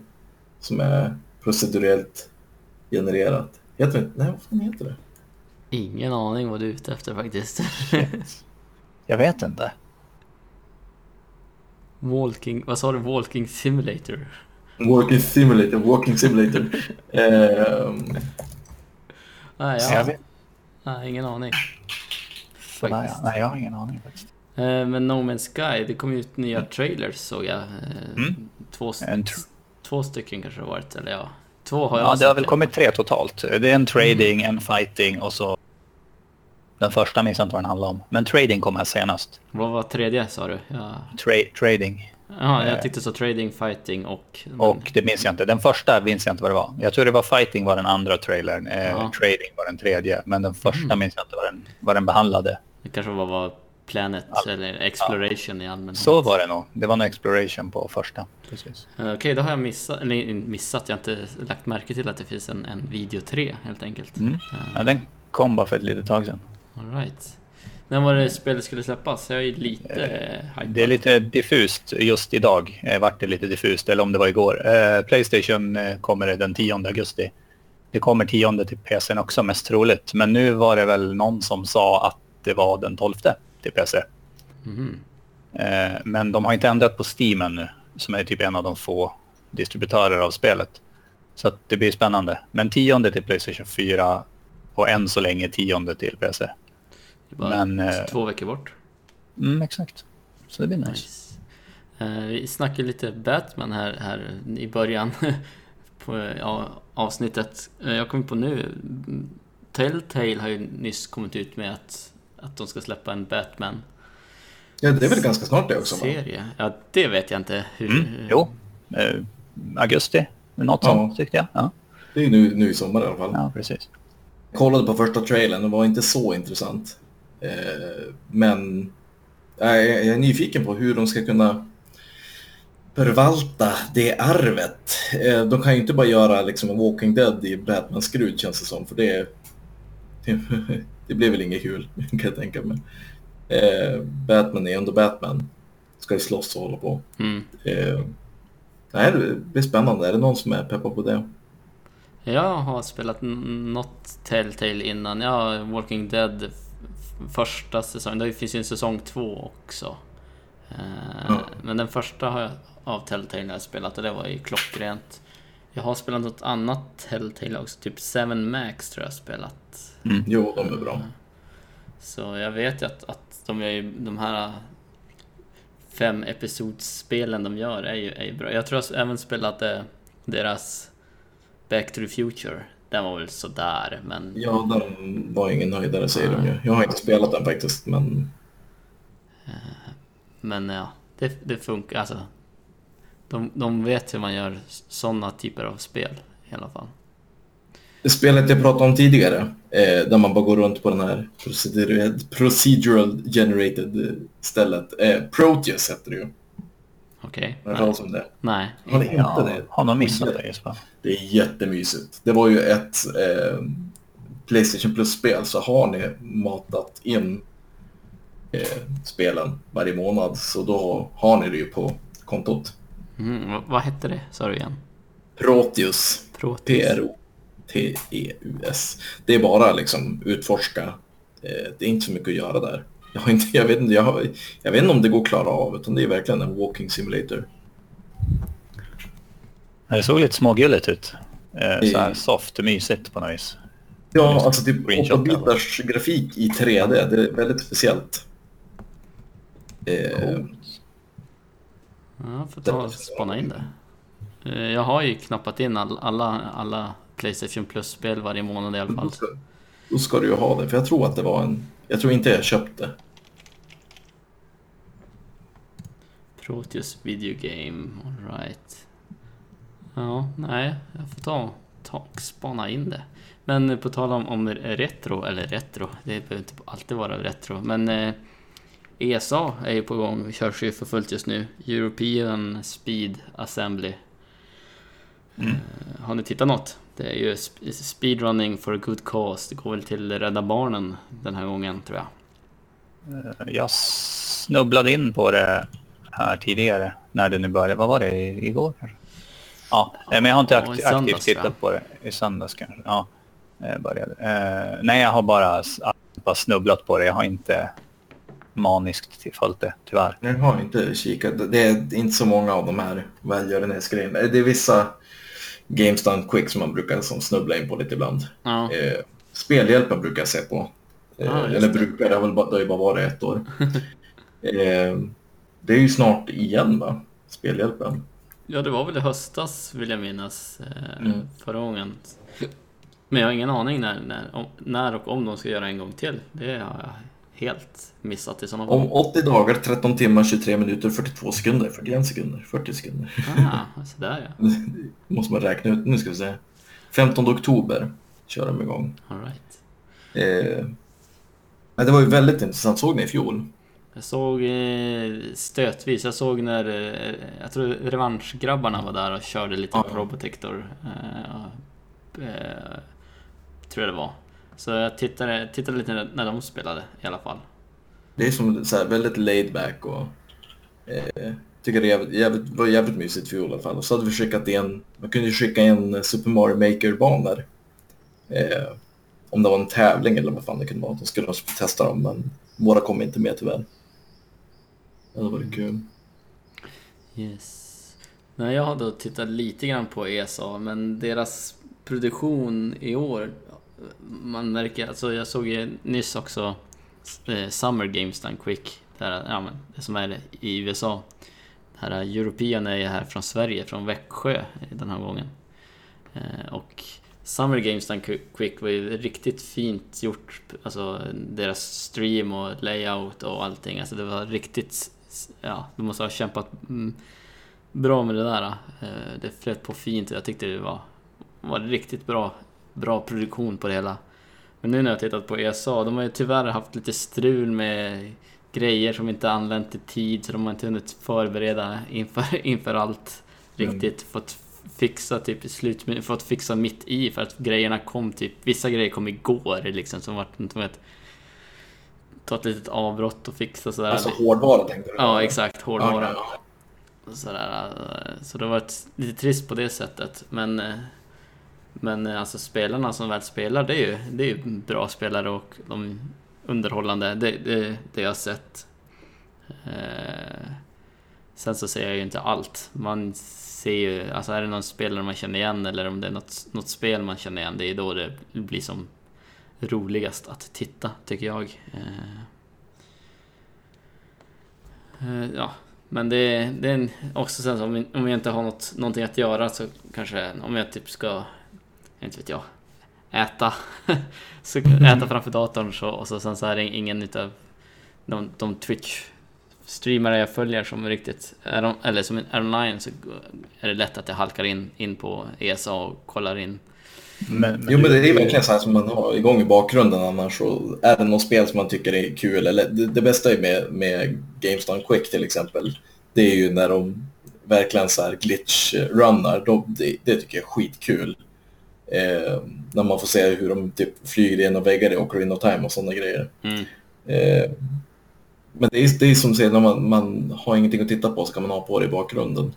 som är procedurellt genererat. Heter det? Nej, vad fan heter det? Ingen aning vad du är ute efter faktiskt. [laughs] Jag vet inte. Walking, vad sa du? Walking simulator? Walking Simulator, Walking Simulator. [laughs] Ehm, Nej, Jag ja. vet. Nej, ingen aning. Nej, Faktiskt. nej, jag har ingen aning faktiskt. Eh, Men No Man's Sky, det kom ju ut nya trailers såg jag. Eh, Mm. Två, två stycken kanske det varit, eller ja. Två har jag Ja, det har väl kommit tre totalt. Det är en trading, en fighting och så... Den första minns jag inte vad den handlar om. Men trading kom här senast. Vad var tredje sa du? Ja, Tra- trading. Eh. jag tyckte så trading, fighting och... Och det minns jag inte. Den första minns jag inte vad det var. Jag tror det var fighting var den andra trailern. Eh, Ja. Trading var den tredje. Men den första Mm. minns jag inte vad den, vad den behandlade. Det kanske var, var Planet eller Exploration i allmänhet. Så var det nog. Det var nog exploration på första. Precis. Eh, Okej, då har jag missat, eller missat, jag har inte lagt märke till att det finns en, en video 3 helt enkelt. Mm. Eh, Ja, den kom bara för ett litet tag sedan. all right. När var det spelet skulle släppas? Jag är lite eh, hypad. Det är lite diffust just idag. Vart det lite diffust, eller om det var igår. Playstation kommer den 10 augusti. Det kommer 10 till PCn också mest troligt. Men nu var det väl någon som sa att det var den 12 till PC. Mhm. Eh, men de har inte ändrat på Steam ännu, som är typ en av de få distributörer av spelet. Så det blir spännande. Men 10 till Playstation 4 och än så länge 10 till PC. Det är bara Men, eh, två veckor bort. Mm, exakt. Så det blir nice. Nice. Eh, vi snackade lite Batman här, här i början [laughs] på ja, avsnittet. Eh, jag kom på nu, mm, Telltale har ju nyss kommit ut med att, att de ska släppa en Batman-serie. ja, det är väl ganska snart det också? Va? Ja, det vet jag inte hur... Mm, jo, eh, augusti, något Ja. sånt tyckte jag. Ja, Det är ju nu, nu i sommar i alla fall. ja precis. Jag kollade på första trailern och var inte så intressant. Eh, men jag är, jag är nyfiken på hur de ska kunna förvalta det arvet. Eh, de kan ju inte bara göra liksom en Walking Dead i Batman-skrud känns det som, för det, det blir väl inget kul [laughs] kan jag tänka mig. Eh, Batman är ändå Batman. Ska ju slåss och hålla på. Mm. Eh, nej, det blir spännande. Är det någon som är peppad på det? Jag har spelat något Telltale innan. Ja, Walking Dead första säsongen. Det finns ju en säsong två också. Eh, Ja. Men den första har jag, av Telltale har jag spelat och det var ju klockrent. Jag har spelat något annat Telltale också, typ Seven Max tror jag spelat. Jo, de är bra. Så jag vet ju att, att de, är ju, de här fem episodsspelen de gör är ju, är ju bra. Jag tror jag även spelat eh, deras Back to the Future. Den var väl sådär, men Ja, den var ingen höjdare säger de ju. Jag har inte spelat den faktiskt, men Men ja, det, det funkar. Alltså, de, de vet hur man gör sådana typer av spel i alla fall. det spelet jag pratade om tidigare, eh, där man bara går runt på den här procedural, procedural generated eh, stället, eh, Proteus heter det ju. Okej? Har Nej. talas om det? Nej. Har ni inte Ja, det? har någon missat det Jesper? Det är jättemysigt. Det var ju ett eh, Playstation Plus-spel så har ni matat in eh, spelen varje månad så då har ni det ju på kontot. Mm, vad, hette det, sa du igen? Proteus. Proteus. P-R-O-T-E-U-S. Det är bara liksom utforska. Eh, Det är inte så mycket att göra där. Jag, har inte, jag, vet inte, jag, har, jag vet inte om det går att klara av, utan det är verkligen en walking simulator. Det såg lite smågulligt ut. Eh, Så här soft och mysigt på något vis. Ja, alltså typ Screenshot 8-bitars grafik i 3D, det är väldigt speciellt. Eh, Ja, jag får ta och spana in det. Eh, Jag har ju knappat in all, alla, alla Playstation Plus-spel varje månad i alla fall. då, ska, då ska du ju ha det, för jag tror att det var en... Jag tror inte jag köpte. Proteus Video Game, alright. Ja, nej, jag får ta, ta och spana in det. Men på tal om, om retro, eller retro, det behöver inte alltid vara retro, men eh, ESA är ju på gång, körs ju för fullt just nu. European Speed Assembly. Eh, har ni tittat något? Det är ju sp- speedrunning for a good cause. Det går väl till Rädda Barnen den här gången, tror jag. Eh, Jag snubblade in på det här tidigare när det nu började. Vad var det? Igår kanske? Ja, eh, men jag har inte Ja, akt- söndags, aktivt tittat på det. I söndags kanske. Ja, började. Nej, jag har bara, bara snubblat på det. Jag har inte maniskt till- följt det, tyvärr. Jag har inte kikat. Det är inte så många av de här välgörenhetsgrejerna. Det är vissa Games Done Quick som man brukar som snubbla in på lite ibland. Ja, Eh, spelhjälpen brukar jag se på. Eh, Ah, eller brukar, det har väl bara, det har ju bara varit ett år. [laughs] eh, det är ju snart igen va? Spelhjälpen. Ja, det var väl i höstas vill jag minnas, eh, Mm. förra gången. Men jag har ingen aning när, när, om, när och om de ska göra en gång till. Det har jag helt missat i sådana fall. Om 80 dagar, 13 timmar, 23 minuter, 42 sekunder, 41 sekunder, 40 sekunder. Ah, sådär ja. Det [laughs] måste man räkna ut. Nu ska vi se. 15 oktober kör de igång. All right. Eh, men det var ju väldigt intressant. Såg ni i fjol? Jag såg eh, stötvis, jag såg när, eh, jag tror revanschgrabbarna var där och körde lite Ja. på Robotector. Eh, eh, tror jag det var. Så jag tittade, tittade lite när, de spelade i alla fall. Det är som så här, väldigt laid back och eh, tycker det är jävligt, jävligt, var jävligt mysigt fjol i alla fall. Och så hade vi skickat in, man kunde ju skicka in Super Mario Maker-banor. Eh, om det var en tävling eller vad fan det kunde vara. Då skulle de testa dem, men våra kom inte med tyvärr. Det hade varit kul. Yes. Nej, jag har då tittat lite grann på ESA, men deras produktion i år, man märker, alltså jag såg ju nyss också eh, Summer Games Done Quick, där, ja, men, det som är i USA. Det här European är ju här från Sverige, från Växjö eh, den här gången. Eh, och Summer Games Done Quick var ju riktigt fint gjort, alltså deras stream och layout och allting. Alltså det var riktigt, ja, de måste ha kämpat mm, bra med det där. Det flöt på fint och jag tyckte det var, var riktigt bra, bra produktion på det hela. Men nu när jag tittat på ESA, de har ju tyvärr haft lite strul med grejer som inte anlänt i tid så de har inte hunnit förbereda inför, [laughs] inför allt riktigt. Fått fixa typ i slut, fått fixa mitt i för att grejerna kom typ, vissa grejer kom igår liksom som vart, de vet, ta ett litet avbrott och fixa sådär. Alltså hårdvara tänkte du? Ja, exakt. Hårdvara. Ja, Sådär, eh, så det har varit lite trist på det sättet. Men, eh, men eh, alltså spelarna som väl spelar, det är ju, det är ju bra spelare och de underhållande. Det, det, det jag har sett. Eh, sen så ser jag ju inte allt. Man ser ju, alltså är det någon spelare man känner igen eller om det är något, något spel man känner igen, det är då det blir som roligast att titta, tycker jag. Eh, eh, ja, men det, det är en, också sen så om, om jag inte har något, någonting att göra så kanske om jag typ ska, inte vet jag, äta. [laughs] så äta framför datorn så, och så sen så är det ingen utav de, de Twitch-streamare jag följer som är riktigt, är de, eller som är online så är det lätt att jag halkar in, in på ESA och kollar in. Men, Jo men det är verkligen så här som man har igång i bakgrunden annars så är det något spel som man tycker är kul eller det, det bästa är med, med Games Done Quick till exempel det är ju när de verkligen så här glitch-runnar, de, det, det tycker jag är skitkul. Eh, när man får se hur de typ flyger och väggar i Ocarina of Time och sådana grejer. Mm. Eh, Men det är, det är som säger, när man, man har ingenting att titta på så kan man ha på det i bakgrunden.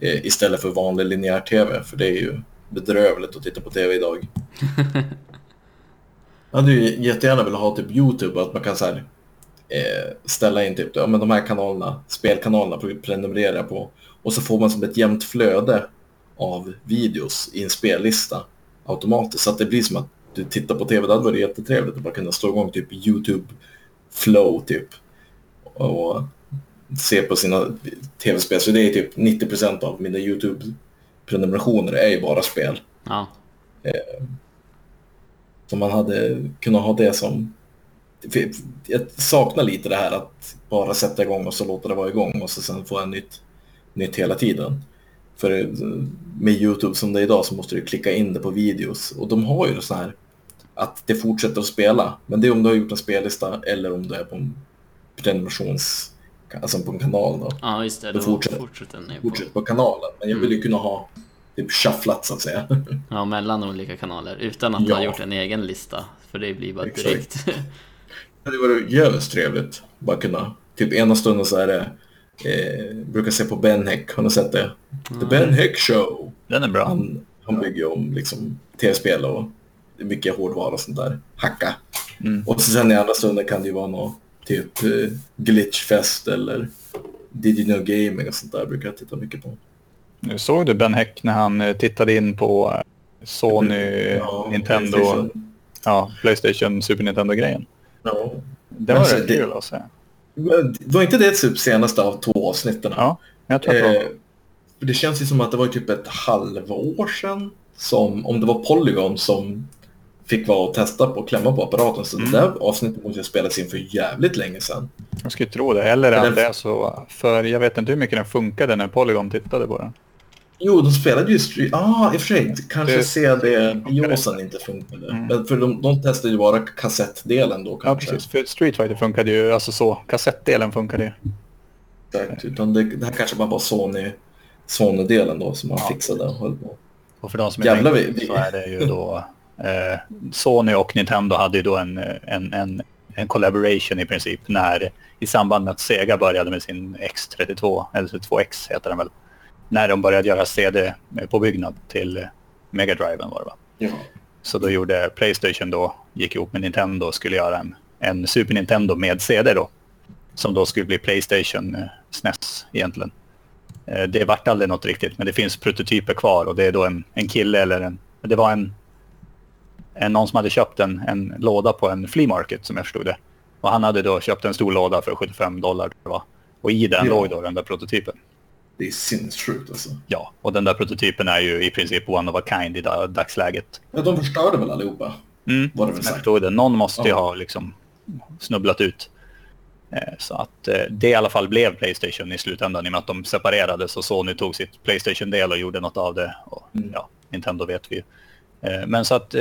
Eh, istället för vanlig linjär tv, för det är ju bedrövligt att titta på tv idag. [laughs] Jag hade ju jättegärna velat ha typ YouTube, att man kan så här, eh, ställa in typ, ja, men de här kanalerna, spelkanalerna prenumererar jag på. Och så får man som ett jämnt flöde av videos i en spellista automatiskt. Så att det blir som att du tittar på tv. Det hade varit jättetrevligt att bara kunna slå igång typ YouTube flow typ. Och se på sina tv-spel. Så det är typ 90% av mina YouTube-prenumerationer är ju bara spel. Ja. Så man hade kunnat ha det som... Jag saknar lite det här att bara sätta igång och så låta det vara igång och så sen få en nytt, nytt hela tiden. För eh, med YouTube som det är idag så måste du klicka in det på videos och de har ju så här att det fortsätter att spela. Men det är om du har gjort en spellista eller om du är på en prenumerations... Alltså på en kanal då. Ja, just det. Då Då fortsätter- fortsätter på. Fortsätter på kanalen. Men jag vill ju kunna ha typ shufflat så att säga. [laughs] Ja, mellan olika kanaler utan att Ja. ha gjort en egen lista. För det blir bara Exakt. drygt. [laughs] Det vore jävligt trevligt. Bara kunna. Typ ena stunden så är det... Eh, brukar se på Ben Heck. Har ni sett det? The Ben Heck Show. Den är bra. Han, han bygger om liksom tv-spel och mycket hårdvara och sånt där. Hacka. Mm. Och så sen i andra stunder kan det ju vara något typ eh, glitchfest eller Did you know gaming och sånt där brukar jag titta mycket på. Nu såg du Ben Heck när han eh, tittade in på eh, Sony, Ja, Nintendo, Playstation. ja, Playstation, Super Nintendo-grejen. Ja. Det var rätt kul att se. Var inte det typ senaste av två avsnitten? Ja, jag tror Eh, det känns ju som att det var typ ett halvår sedan som, om det var Polygon som fick vara och testa på och klämma på apparaten. Så Mm. det där avsnittet måste ju ha spelats in för jävligt länge sedan. Jag skulle tro det. Eller är det så. För jag vet inte hur mycket den funkade när Polygon tittade på den. Jo, de spelade ju Street... Ah, i och för sig. Kanske Det- CD biosen inte funkade. Mm. Men för de, de testade ju bara kassettdelen då Ja, kanske. precis. För Street Fighter funkade ju, alltså så. Kassettdelen funkade ju. Exakt. Utan det, det här kanske bara var Sony, Sony-delen då som man Ja. fixade och höll på. Och för de som Jävlar, inte vi- vet så är det ju då... Eh, Sony och Nintendo hade ju då en, en, en, en collaboration i princip när i samband med att Sega började med sin X32, eller 32X heter den väl. När de började göra CD-påbyggnad till eh, Mega Driven var det va? Ja. Så då gjorde Playstation då, gick ihop med Nintendo och skulle göra en, en Super Nintendo med CD då. Som då skulle bli Playstation eh, SNES egentligen. Eh, Det vart aldrig något riktigt, men det finns prototyper kvar och det är då en, en kille eller en... Det var en, en... Någon som hade köpt en, en låda på en flea market som jag förstod det. Och han hade då köpt en stor låda för 75 dollar var. Och i den Ja. låg då den där prototypen. Det är sinnessjukt alltså. Ja, och den där prototypen är ju i princip one of a kind i da- dagsläget. Ja, de förstörde väl allihopa? Mm, Var det väl sagt. förstod det. Någon måste ju Ja. ha liksom snubblat ut. Eh, Så att eh, det i alla fall blev Playstation i slutändan i och med att de separerades och Sony tog sitt Playstation-del och gjorde något av det. Och, Mm. ja, Nintendo vet vi ju. Eh, Men så att,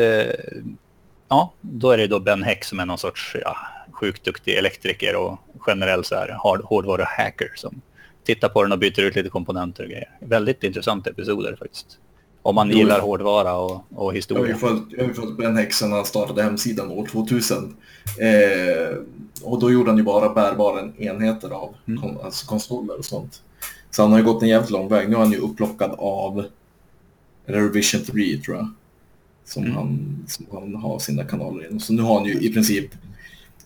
ja, då är det då Ben Heck som är någon sorts ja, sjukt duktig elektriker och generell så här hårdvaru-hacker som tittar på den och byter ut lite komponenter och grejer. Väldigt intressanta episoder faktiskt. Om man Jo, gillar hårdvara och, och Jag har ju historia. följt, jag har ju följt Ben Hex när han startade hemsidan år 2000. Eh, och då gjorde han ju bara bärbara enheter av Mm. kon, alltså konsoler och sånt. Så han har ju gått en jävligt lång väg. Nu är han ju upplockad av Revision 3 tror jag. Som, Mm. han, som han har sina kanaler in. Så nu har han ju i princip,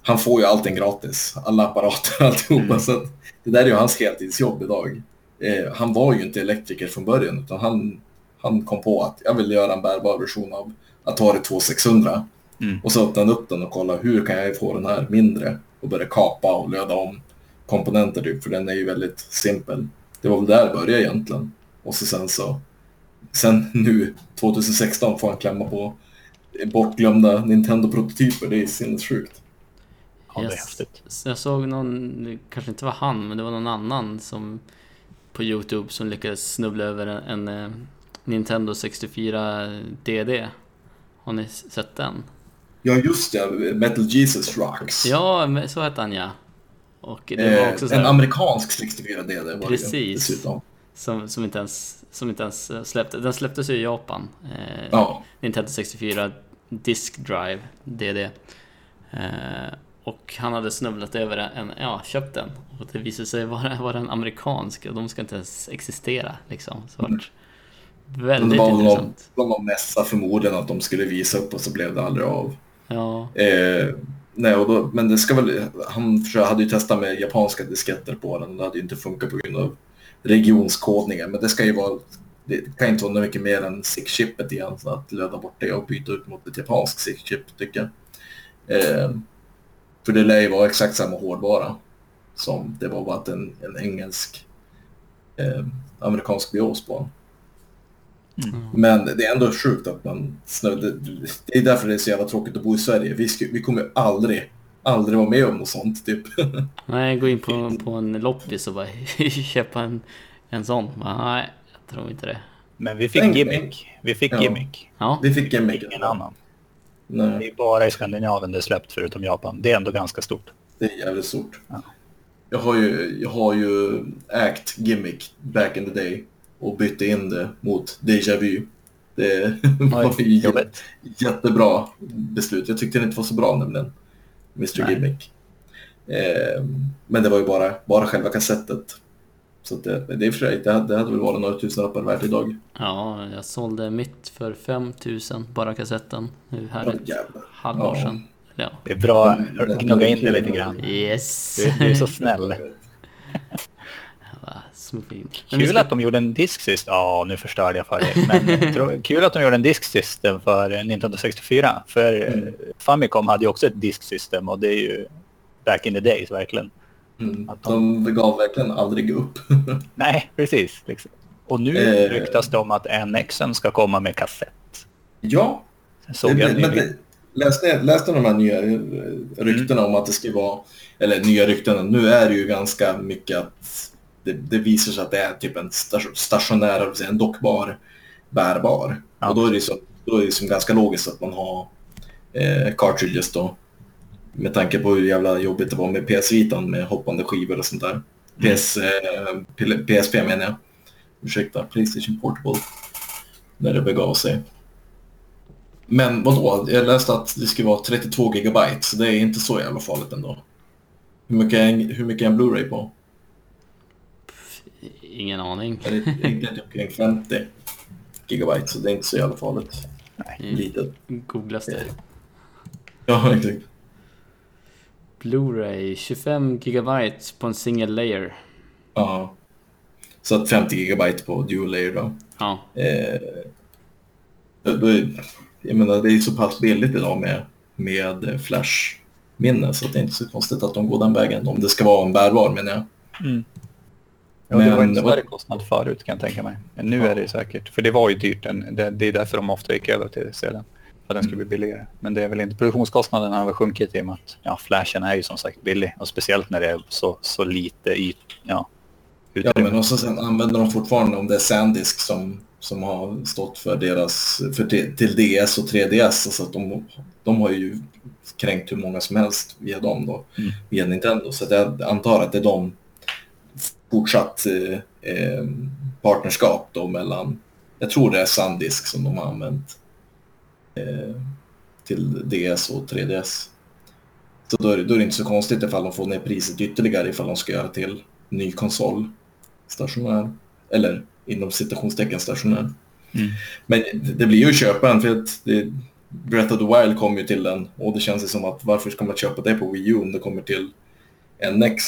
han får ju allting gratis. Alla apparater och [laughs] alltihopa. Mm. Så det där är ju hans heltidsjobb idag. Eh, han var ju inte elektriker från början utan han, han kom på att jag vill göra en bärbar version av Atari 2600. Mm. Och så öppnade han upp den och kollade hur kan jag få den här mindre och börja kapa och löda om komponenter typ, för den är ju väldigt simpel. Det var väl där det började egentligen. Och så sen så, sen nu 2016 får han klämma på bortglömda Nintendo-prototyper. Det är sinnessjukt. Ja, det är häftigt. Så Jag såg någon, det kanske inte var han, men det var någon annan som på Youtube som lyckades snubbla över en, en eh, Nintendo 64 DD. Har ni sett den? Ja, just det. Metal Jesus Rocks. Ja, så hette han ja. Och det var Eh, också så en här, amerikansk 64 DD var det ju Precis. dessutom. som, som inte ens, som inte ens eh, släppte. Den släpptes ju i Japan. Eh, Ja. Nintendo 64 Disk Drive DD. Eh, och han hade snubblat över en, ja, köpt den. Och det visade sig vara, vara en amerikansk och de ska inte ens existera liksom. Så Mm. väldigt det var någon, intressant. det var mässa förmodligen att de skulle visa upp och så blev det aldrig av. Ja, Eh, nej, och då, men det ska väl, han hade ju testat med japanska disketter på den och det hade ju inte funkat på grund av regionskodningen. Men det ska ju vara, det kan inte vara mycket mer än SIG-chippet igen så att löda bort det och byta ut mot ett japanskt SIG-chip tycker jag. Eh, för det lär ju vara exakt samma hårdvara som det var bara att en, en engelsk eh, amerikansk bios på den. Men det är ändå sjukt att man snö, det, det är därför det är så jävla tråkigt att bo i Sverige. Vi, sku, vi kommer aldrig, aldrig vara med om något sånt typ. [laughs] nej, gå in på, på en loppis och bara [laughs] köpa en, en sån. Nej, jag tror inte det. Men vi fick Tänk- gimmick. Vi fick Ja. gimmick. Ja, Vi fick en mega. Ingen annan. Det Nej, är bara i Skandinavien det är släppt förutom Japan. Det är ändå ganska stort. det är jävligt stort. Ja. Jag har ju, jag har ju ägt Gimmick back in the day och bytte in det mot Deja Vu. Det [laughs] var ju jä- jättebra beslut. Jag tyckte det inte var så bra nämligen, Mr Nej. Gimmick. Eh, men det var ju bara, bara själva kassettet. Så att det, det, är för sig, det, hade, det hade väl varit några tusenlappar värt idag. ja, jag sålde mitt för 5000 bara kassetten. Nu här Ja, ett halvår Ja. sedan. Ja. Det är bra att gnugga in det lite grann. Yes! Du, du är så snäll. Kul ska- att de gjorde en disk sist. Ja, nu förstörde jag för dig. Men tro- [laughs] kul att de gjorde en disksystem för eh, Nintendo 64. För mm. Famicom hade ju också ett disksystem och det är ju back in the days verkligen. Mm. Att De gav verkligen aldrig upp. [laughs] Nej, precis. Liksom. Och nu Eh. ryktas det om att NXen ska komma med kassett. ja, såg det, jag men det, läste, läste de här nya eh, ryktena om att det ska vara, eller nya ryktena, nu är det ju ganska mycket att det, det visar sig att det är typ en station- stationär, en dockbar, bärbar. Ja. Och då är det så, då är det som ganska logiskt att man har eh, cartridges då. Med tanke på hur jävla jobbigt det var med PS Vitan med hoppande skivor och sånt där. PS, eh, PSP menar jag. Ursäkta, Playstation Portable. När det begav sig. Men vadå? Jag läste att det skulle vara 32 gigabyte, så det är inte så jävla farligt ändå. Hur mycket är en, hur mycket är en Blu-ray på? Ingen aning. Är det inte typ omkring 50 gigabyte, så det är inte så jävla farligt. Mm. Litet. Googlas det. Ja, exakt. Blu-ray 25 gigabyte på en single layer. Ja. Så att 50 gigabyte på dual layer då. Ja, Eh, då- är, jag menar, det är så pass billigt idag med, med flash-minne så att det är inte så konstigt att de går den vägen. Om det ska vara en bärbar menar jag. Mm. Ja, det var inte större kostnad förut kan jag tänka mig. Men nu är det säkert. För det var ju dyrt. En- Det, det är därför de ofta gick över till sedan. Att den skulle bli billigare. Men det är väl inte. Produktionskostnaden har väl sjunkit i och med att ja, flashen är ju som sagt billig. Och speciellt när det är så, så lite yt, ja, Ja, utrymme. men och så sen använder de fortfarande om det är Sandisk som, som har stått för deras, för till, DS och 3DS. Så att de, de har ju kränkt hur många som helst via dem då, Mm. via Nintendo. Så jag antar att det är de fortsatt eh, eh, partnerskap då mellan, jag tror det är Sandisk som de har använt till DS och 3DS. Så då är, det, då är det inte så konstigt ifall de får ner priset ytterligare ifall de ska göra till ny konsol stationär. Eller inom citationstecken stationär. Mm. Men det, blir ju att köpa en för att det, Breath of the Wild kom ju till den och det känns ju som att varför ska man köpa det på Wii U om det kommer till NX?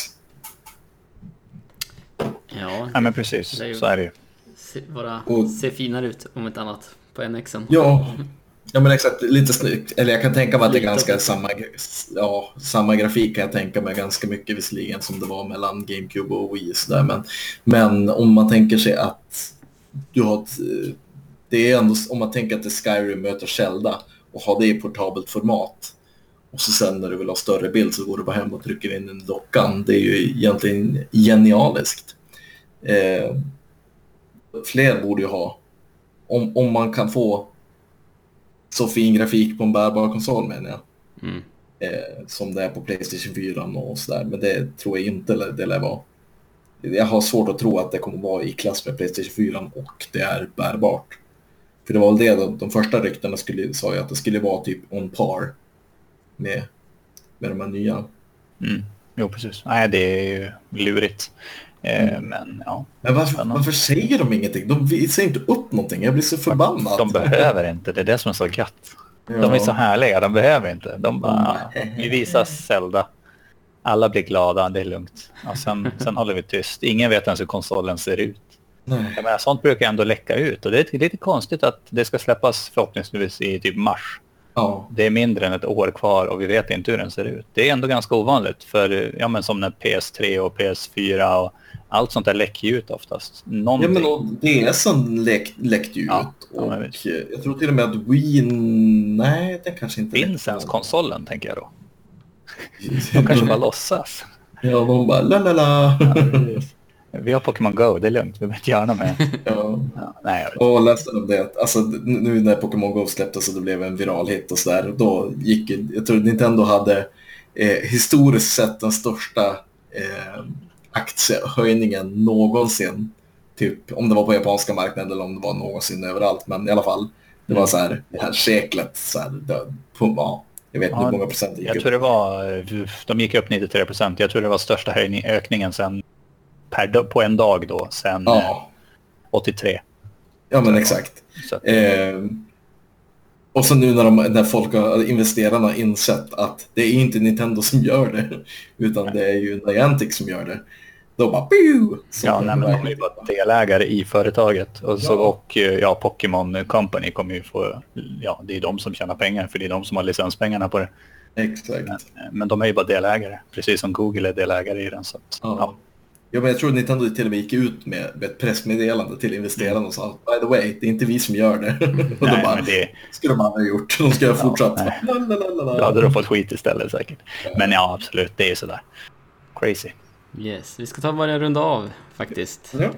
ja. Ja, men precis. Det är ju- Så är det ju. Se, bara Och- se finare ut om inte annat på NXen. Ja, [laughs] ja men exakt. Lite snyggt. Eller jag kan tänka mig att det är ganska samma, ja, samma grafik kan jag tänka mig ganska mycket visserligen som det var mellan GameCube och Wii. Så där. Men, men om man tänker sig att du har ett, eh, det är ändå, om man tänker att det är Skyrim möter Zelda och har det i portabelt format och så sen när du vill ha större bild så går du bara hem och trycker in den dockan. Det är ju egentligen genialiskt. Eh, fler borde ju ha, om, om man kan få så fin grafik på en bärbar konsol menar jag. Mm. Eh, som det är på Playstation 4 och sådär. Men det tror jag inte det lär vara. Jag har svårt att tro att det kommer vara i klass med Playstation 4 och det är bärbart. För det var väl det de, de första ryktena skulle, sa ju att det skulle vara typ on par med med de här nya. Mm. Jo, precis. Nej, det är ju lurigt. Eh, Mm. Men ja, Men varför, varför säger de ingenting? De visar inte upp någonting. Jag blir så förbannad. de behöver inte. Det är det som är så gött. Ja. De är så härliga, de behöver inte. De bara, vi visar Zelda. Alla blir glada, det är lugnt. Och sen, sen håller vi tyst. Ingen vet ens hur konsolen ser ut. Nej. Jag menar, sånt brukar ändå läcka ut och det är lite konstigt att det ska släppas förhoppningsvis i typ mars. Ja. Det är mindre än ett år kvar och vi vet inte hur den ser ut. Det är ändå ganska ovanligt för ja, men som när PS3 och PS4 och allt sånt där läcker ju ut oftast. Ja, Någonting. men och DSen läck, läckte ju Ja, ut. ja, Och eh, jag tror till och med att Wii... Nej, den kanske inte Finns ens konsolen tänker jag då? [laughs] De kanske bara låtsas. Ja, de bara la la la. Vi har Pokémon Go, det är lugnt. Vi behöver inte göra något med ja. ja, Nej, jag. Och läste om det. Alltså nu när Pokémon Go släpptes och det blev en viral hit och sådär. Då gick jag tror Nintendo hade eh, historiskt sett den största eh, aktiehöjningen någonsin. Typ om det var på japanska marknaden eller om det var någonsin överallt. Men i alla fall. Det var så här det här seklet. Så här, det, på, ja, jag vet inte Ja, hur många procent det gick Jag upp. tror det var, eh, de gick upp 93 procent. Jag tror det var största höjning, ökningen sen per, på en dag då, sen eh, Ja, 83. ja men exakt. Så Eh, och så nu när, de, när folk har, investerarna har insett att det är inte Nintendo som gör det, utan det är ju Niantic som gör det. Då bara... Pew! Ja, nej, men de är ju bara delägare i företaget. Och, så, Ja. och eh, ja, Pokémon Company kommer ju få, ja, det är de som tjänar pengar för det är de som har licenspengarna på det. Exakt. Men, men de är ju bara delägare, precis som Google är delägare i den. Så Ja. ja. Ja, men jag tror Nintendo till och med gick ut med, med ett pressmeddelande till investerarna och sa by the way, det är inte vi som gör det. [laughs] och då Nej, bara, det, skulle de ha gjort. De skulle ha Ja, fortsatt. nej. Då hade de fått skit istället säkert. Men ja, absolut, det är ju sådär. Crazy. Yes, vi ska ta och börja runda av faktiskt. Ja.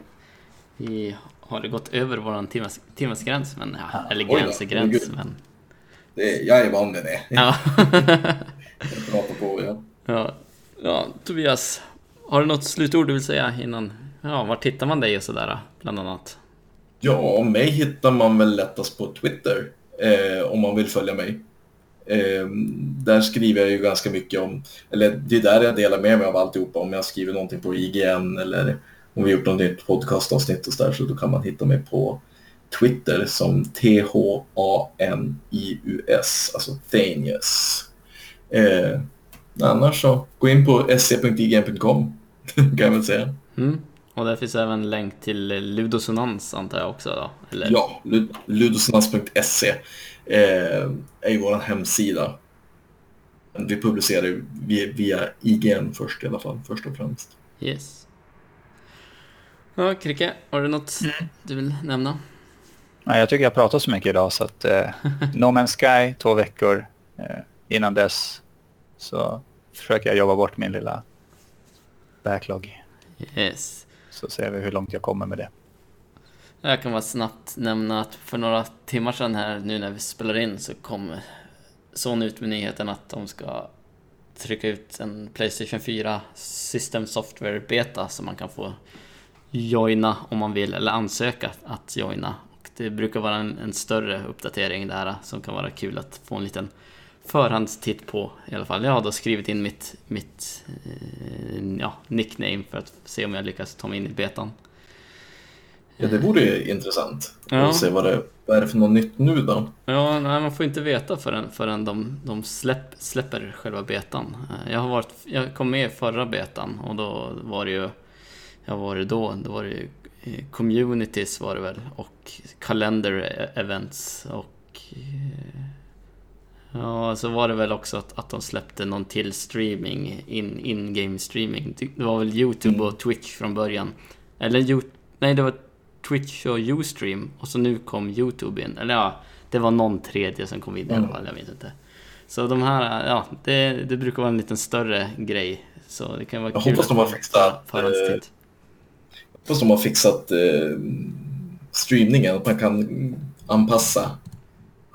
Vi har gått över våran timmas, timmasgräns, men ja, Ja. eller gräns är gräns, herregud. men... Det, jag är van med det. Ja. [laughs] Jag pratar på, ja. ja. ja, Tobias, har du något slutord du vill säga innan? Ja, var hittar man dig och sådär, bland annat? Ja, mig hittar man väl lättast på Twitter eh, om man vill följa mig. Eh, där skriver jag ju ganska mycket om, eller det är där jag delar med mig av alltihopa. Om jag skriver någonting på IGN eller om vi gjort något nytt podcastavsnitt och så där, så då kan man hitta mig på Twitter som T-H-A-N-I-U-S, alltså Thanius. Eh, annars så, gå in på se.ign.com [laughs] kan jag väl säga. Mm. Och där finns även länk till Ludosonans antar jag också då? Eller? Ja, lud- ludosonans.se eh, är ju vår hemsida. Vi publicerar via, via IGN först i alla fall, först och främst. Yes. Ja, Kricke, har du något du vill nämna? Nej, jag tycker jag pratar så mycket idag så att eh, [laughs] No Man's Sky, två veckor. Eh, innan dess så försöker jag jobba bort min lilla backlog. Yes. Så ser vi hur långt jag kommer med det. Jag kan bara snabbt nämna att för några timmar sedan här, nu när vi spelar in, så kom Sony ut med nyheten att de ska trycka ut en Playstation 4 System Software Beta som man kan få joina om man vill, eller ansöka att joina. Och det brukar vara en, en större uppdatering där som kan vara kul att få en liten förhandstitt på i alla fall. Jag har då skrivit in mitt, mitt eh, ja, nickname för att se om jag lyckas ta mig in i betan. Ja, det vore ju intressant. Ja. att se vad det vad är det för något nytt nu då. Ja, nej, man får inte veta förrän, förrän de, de släpp, släpper själva betan. Eh, Jag, har varit, jag kom med i förra betan och då var det ju, ja vad var det då? Då var det ju eh, communities var det väl och calendar events och eh, ja, så var det väl också att, att de släppte någon till streaming, in, in-game streaming. Det var väl YouTube och Twitch från början. Eller You- nej det var Twitch och Ustream och så nu kom Youtube in. Eller ja, det var någon tredje som kom in i alla Mm. fall, jag vet inte. Så de här, ja, det, det brukar vara en liten större grej. Så det kan vara Jag kul hoppas de har fixat, förhandstitt. Hoppas de har fixat eh, streamningen, att man kan anpassa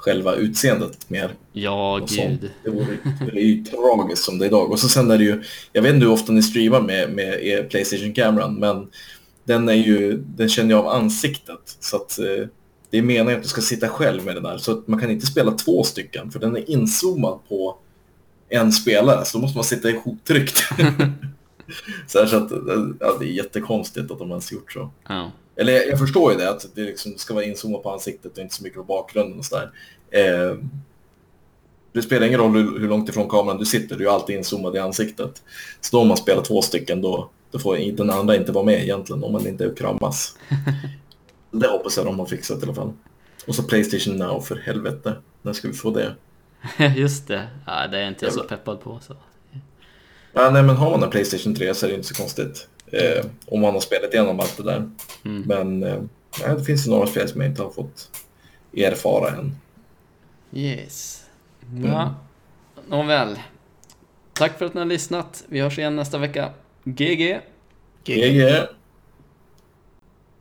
själva utseendet mer. Ja, gud. Det, vore, det är ju tragiskt som det är idag. Och så sen är det ju, jag vet inte hur ofta ni streamar med, med er Playstation-kameran, men den, är ju, den känner jag av ansiktet. Så att eh, det är meningen att du ska sitta själv med den där. Så att man kan inte spela två stycken, för den är inzoomad på en spelare, så då måste man sitta ihoptryckt. [laughs] så, här, så att, ja, det är jättekonstigt att de ens gjort så. Ja. Eller jag, förstår ju det, att det liksom ska vara inzoomat på ansiktet och inte så mycket på bakgrunden och sådär. Eh, det spelar ingen roll hur, hur långt ifrån kameran du sitter, du är alltid inzoomad i ansiktet. Så då om man spelar två stycken, då, då får den andra inte vara med egentligen, om man inte kramas. [laughs] det hoppas jag de har fixat i alla fall. Och så Playstation Now, för helvete. När ska vi få det? [laughs] Just det. Ja, det är inte jag så peppad på. Så. Ja, nej, men har man en Playstation 3 så är det inte så konstigt. Eh, om man har spelat igenom allt det där. Mm. Men eh, det finns några spel som jag inte har fått erfara än. Yes. Ja. Nåväl. Tack för att ni har lyssnat. Vi hörs igen nästa vecka. GG! GG!